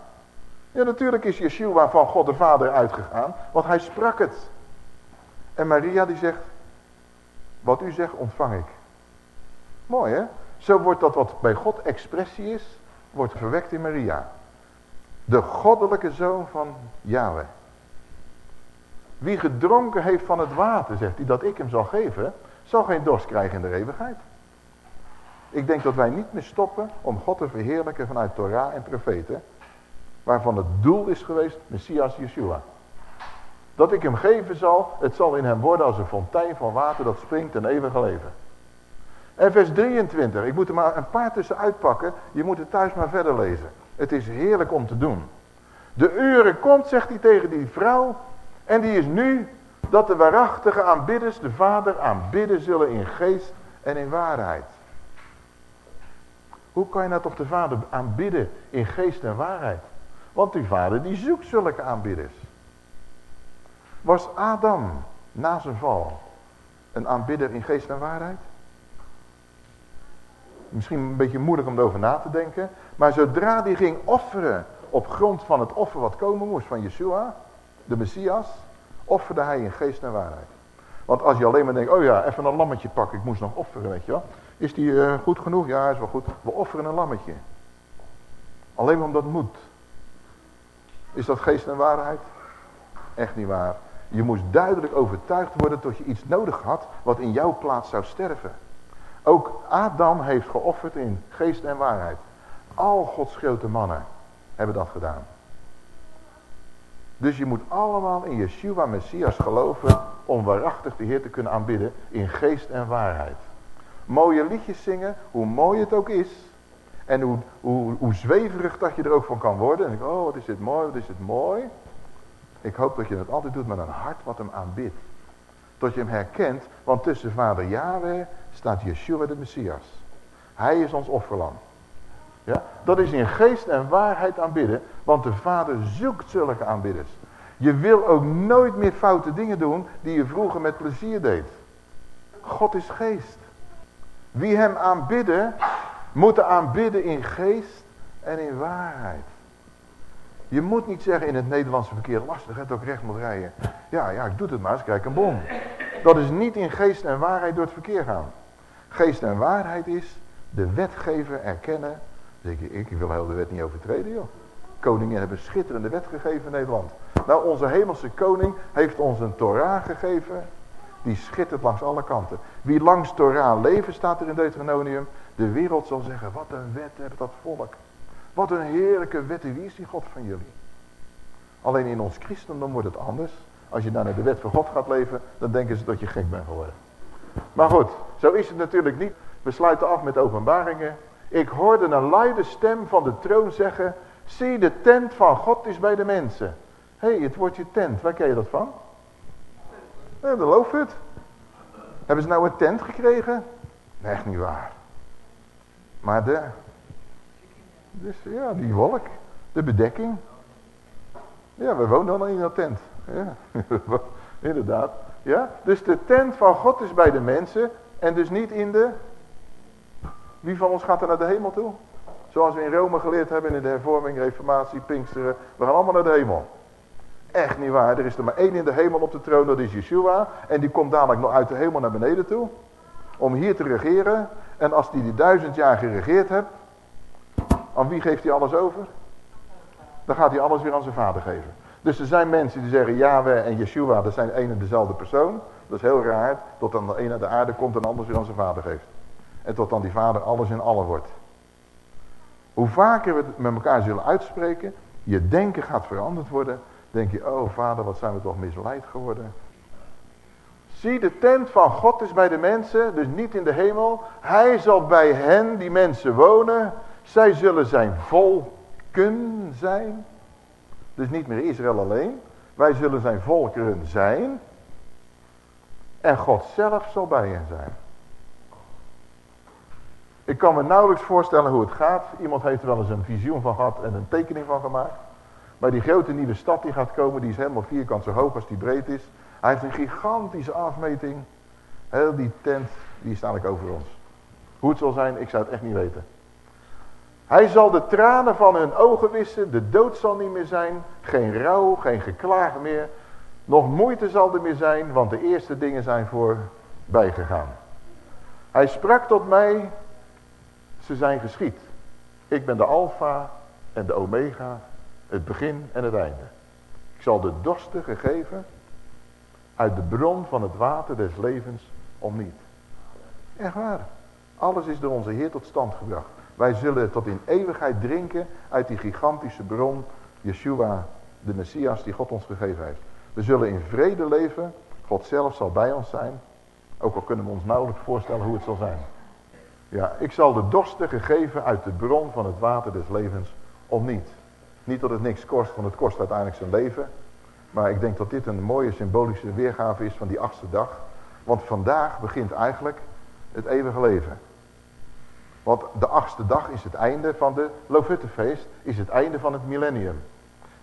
A: Ja natuurlijk is Yeshua van God de Vader uitgegaan. Want hij sprak het. En Maria die zegt. Wat u zegt ontvang ik. Mooi hè. Zo wordt dat wat bij God expressie is. Wordt verwekt in Maria. De goddelijke zoon van Yahweh. Wie gedronken heeft van het water, zegt hij, dat ik hem zal geven, zal geen dorst krijgen in de eeuwigheid. Ik denk dat wij niet meer stoppen om God te verheerlijken vanuit Torah en profeten, waarvan het doel is geweest, Messias Yeshua. Dat ik hem geven zal, het zal in hem worden als een fontein van water dat springt in eeuwige leven. En vers 23, ik moet er maar een paar tussen uitpakken, je moet het thuis maar verder lezen. Het is heerlijk om te doen. De uren komt, zegt hij tegen die vrouw, en die is nu dat de waarachtige aanbidders de Vader aanbidden zullen in geest en in waarheid. Hoe kan je nou toch de Vader aanbidden in geest en waarheid? Want die Vader die zoekt zulke aanbidders. Was Adam na zijn val Een aanbidder in geest en waarheid? Misschien een beetje moeilijk om erover na te denken. Maar zodra die ging offeren op grond van het offer wat komen moest van Yeshua, de Messias, offerde hij in geest en waarheid. Want als je alleen maar denkt, oh ja, even een lammetje pakken, ik moest nog offeren, weet je wel. Is die eh, goed genoeg? Ja, is wel goed. We offeren een lammetje. Alleen omdat het moet. Is dat geest en waarheid? Echt niet waar. Je moest duidelijk overtuigd worden dat je iets nodig had wat in jouw plaats zou sterven. Ook Adam heeft geofferd in geest en waarheid. Al Gods grote mannen hebben dat gedaan. Dus je moet allemaal in Yeshua Messias geloven om waarachtig de Heer te kunnen aanbidden in geest en waarheid. Mooie liedjes zingen, hoe mooi het ook is. En hoe, hoe, hoe zweverig dat je er ook van kan worden. En ik, oh wat is dit mooi, wat is dit mooi. Ik hoop dat je dat altijd doet met een hart wat hem aanbidt. Dat je hem herkent, want tussen vader Yahweh staat Yeshua de Messias. Hij is ons offerlam. Ja? Dat is in geest en waarheid aanbidden, want de vader zoekt zulke aanbidders. Je wil ook nooit meer foute dingen doen die je vroeger met plezier deed. God is geest. Wie hem aanbidden, moet aanbidden in geest en in waarheid. Je moet niet zeggen in het Nederlandse verkeer, lastig het ook recht moet rijden. Ja, ja, ik doe het maar eens, krijg een bon. Dat is niet in geest en waarheid door het verkeer gaan. Geest en waarheid is de wetgever erkennen. Zeg ik, ik wil heel de wet niet overtreden, joh. Koningen hebben schitterende wet gegeven in Nederland. Nou, onze hemelse koning heeft ons een Torah gegeven. Die schittert langs alle kanten. Wie langs Torah leven, staat er in Deuteronomium. De wereld zal zeggen, wat een wet heeft dat volk. Wat een heerlijke wet. Wie is die God van jullie? Alleen in ons christendom wordt het anders. Als je naar de wet van God gaat leven, dan denken ze dat je gek bent geworden. Maar goed, zo is het natuurlijk niet. We sluiten af met openbaringen. Ik hoorde een luide stem van de troon zeggen... Zie, de tent van God is bij de mensen. Hé, hey, het woordje tent, waar ken je dat van? de loofhut. Hebben ze nou een tent gekregen? Nee, echt niet waar. Maar de... Dus ja, die wolk. De bedekking. Ja, we wonen dan in een tent. Ja, inderdaad. Ja, dus de tent van God is bij de mensen en dus niet in de... Wie van ons gaat er naar de hemel toe? Zoals we in Rome geleerd hebben in de hervorming, reformatie, pinksteren. We gaan allemaal naar de hemel. Echt niet waar. Er is er maar één in de hemel op de troon, dat is Yeshua. En die komt dadelijk nog uit de hemel naar beneden toe. Om hier te regeren. En als die die duizend jaar geregeerd hebt. Aan wie geeft hij alles over? Dan gaat hij alles weer aan zijn vader geven. Dus er zijn mensen die zeggen Yahweh en Yeshua, dat zijn één en dezelfde persoon. Dat is heel raar, tot dan de een naar de aarde komt en de ander weer aan zijn vader geeft. En tot dan die vader alles in allen wordt. Hoe vaker we het met elkaar zullen uitspreken, je denken gaat veranderd worden, denk je, oh vader, wat zijn we toch misleid geworden. Zie, de tent van God is bij de mensen, dus niet in de hemel. Hij zal bij hen, die mensen, wonen. Zij zullen zijn volken zijn. Dus niet meer Israël alleen. Wij zullen zijn volkeren zijn. En God zelf zal bij hen zijn. Ik kan me nauwelijks voorstellen hoe het gaat. Iemand heeft er wel eens een visioen van gehad en een tekening van gemaakt. Maar die grote nieuwe stad die gaat komen, die is helemaal vierkant zo hoog als die breed is. Hij heeft een gigantische afmeting. Heel die tent, die is eigenlijk over ons. Hoe het zal zijn, ik zou het echt niet weten. Hij zal de tranen van hun ogen wissen, de dood zal niet meer zijn, geen rouw, geen geklaag meer. Nog moeite zal er meer zijn, want de eerste dingen zijn voorbij gegaan. Hij sprak tot mij, ze zijn geschied. Ik ben de alfa en de omega, het begin en het einde. Ik zal de dorstige geven uit de bron van het water des levens om niet. Echt waar. Alles is door onze Heer tot stand gebracht. Wij zullen tot in eeuwigheid drinken uit die gigantische bron, Yeshua, de Messias die God ons gegeven heeft. We zullen in vrede leven, God zelf zal bij ons zijn. Ook al kunnen we ons nauwelijks voorstellen hoe het zal zijn. Ja, ik zal de dorstige geven uit de bron van het water des levens om niet. Niet dat het niks kost, want het kost uiteindelijk zijn leven. Maar ik denk dat dit een mooie symbolische weergave is van die achtste dag. Want vandaag begint eigenlijk het eeuwige leven. Want de achtste dag is het einde van de Lofuttefeest, is het einde van het millennium.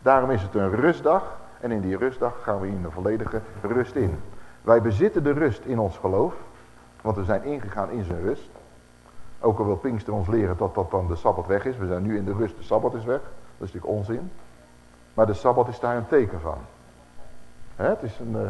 A: Daarom is het een rustdag en in die rustdag gaan we in de volledige rust in. Wij bezitten de rust in ons geloof. Want we zijn ingegaan in zijn rust. Ook al wil Pinkster ons leren dat dat dan de Sabbat weg is. We zijn nu in de rust, de Sabbat is weg. Dat is natuurlijk onzin. Maar de Sabbat is daar een teken van. het is een... Uh,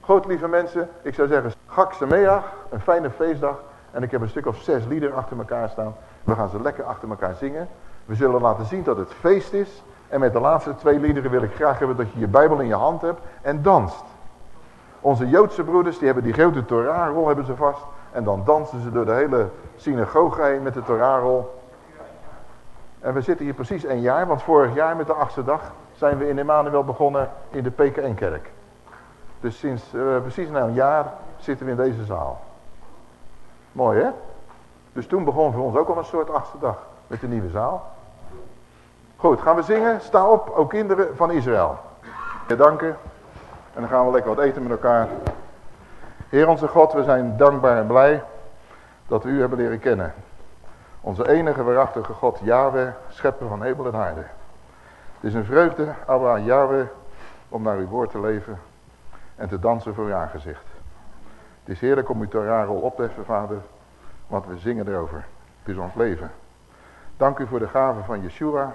A: groot lieve mensen, ik zou zeggen, Gaksemeag, een fijne feestdag. En ik heb een stuk of zes liederen achter elkaar staan. We gaan ze lekker achter elkaar zingen. We zullen laten zien dat het feest is. En met de laatste twee liederen wil ik graag hebben dat je je Bijbel in je hand hebt en danst. Onze Joodse broeders, die hebben die grote Torahrol hebben ze vast. En dan dansen ze door de hele synagoge heen met de Torahrol. En we zitten hier precies een jaar, want vorig jaar met de achtste dag zijn we in Emmanuel begonnen in de PKN-kerk. Dus sinds uh, precies na een jaar zitten we in deze zaal. Mooi hè? Dus toen begon voor ons ook al een soort achtste dag met de nieuwe zaal. Goed, gaan we zingen? Sta op, ook kinderen van Israël. Je danken. En dan gaan we lekker wat eten met elkaar. Heer onze God, we zijn dankbaar en blij dat we u hebben leren kennen. Onze enige waarachtige God, Yahweh, schepper van hemel en aarde. Het is een vreugde, Abba Yahweh, om naar uw woord te leven en te dansen voor uw aangezicht. Het is heerlijk om uw Torah op te heffen, vader, want we zingen erover. Het is ons leven. Dank u voor de gave van Yeshua.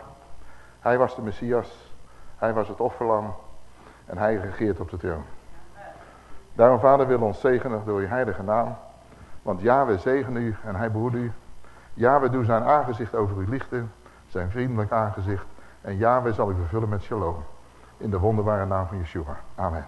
A: Hij was de Messias. Hij was het offerlam. En hij regeert op de troon. Daarom, vader, wil ons zegenen door uw heilige naam. Want ja, we zegenen u en hij behoedt u. Ja, we doen zijn aangezicht over u lichten. Zijn vriendelijk aangezicht. En ja, we zal u vervullen met shalom. In de wonderbare naam van Yeshua. Amen.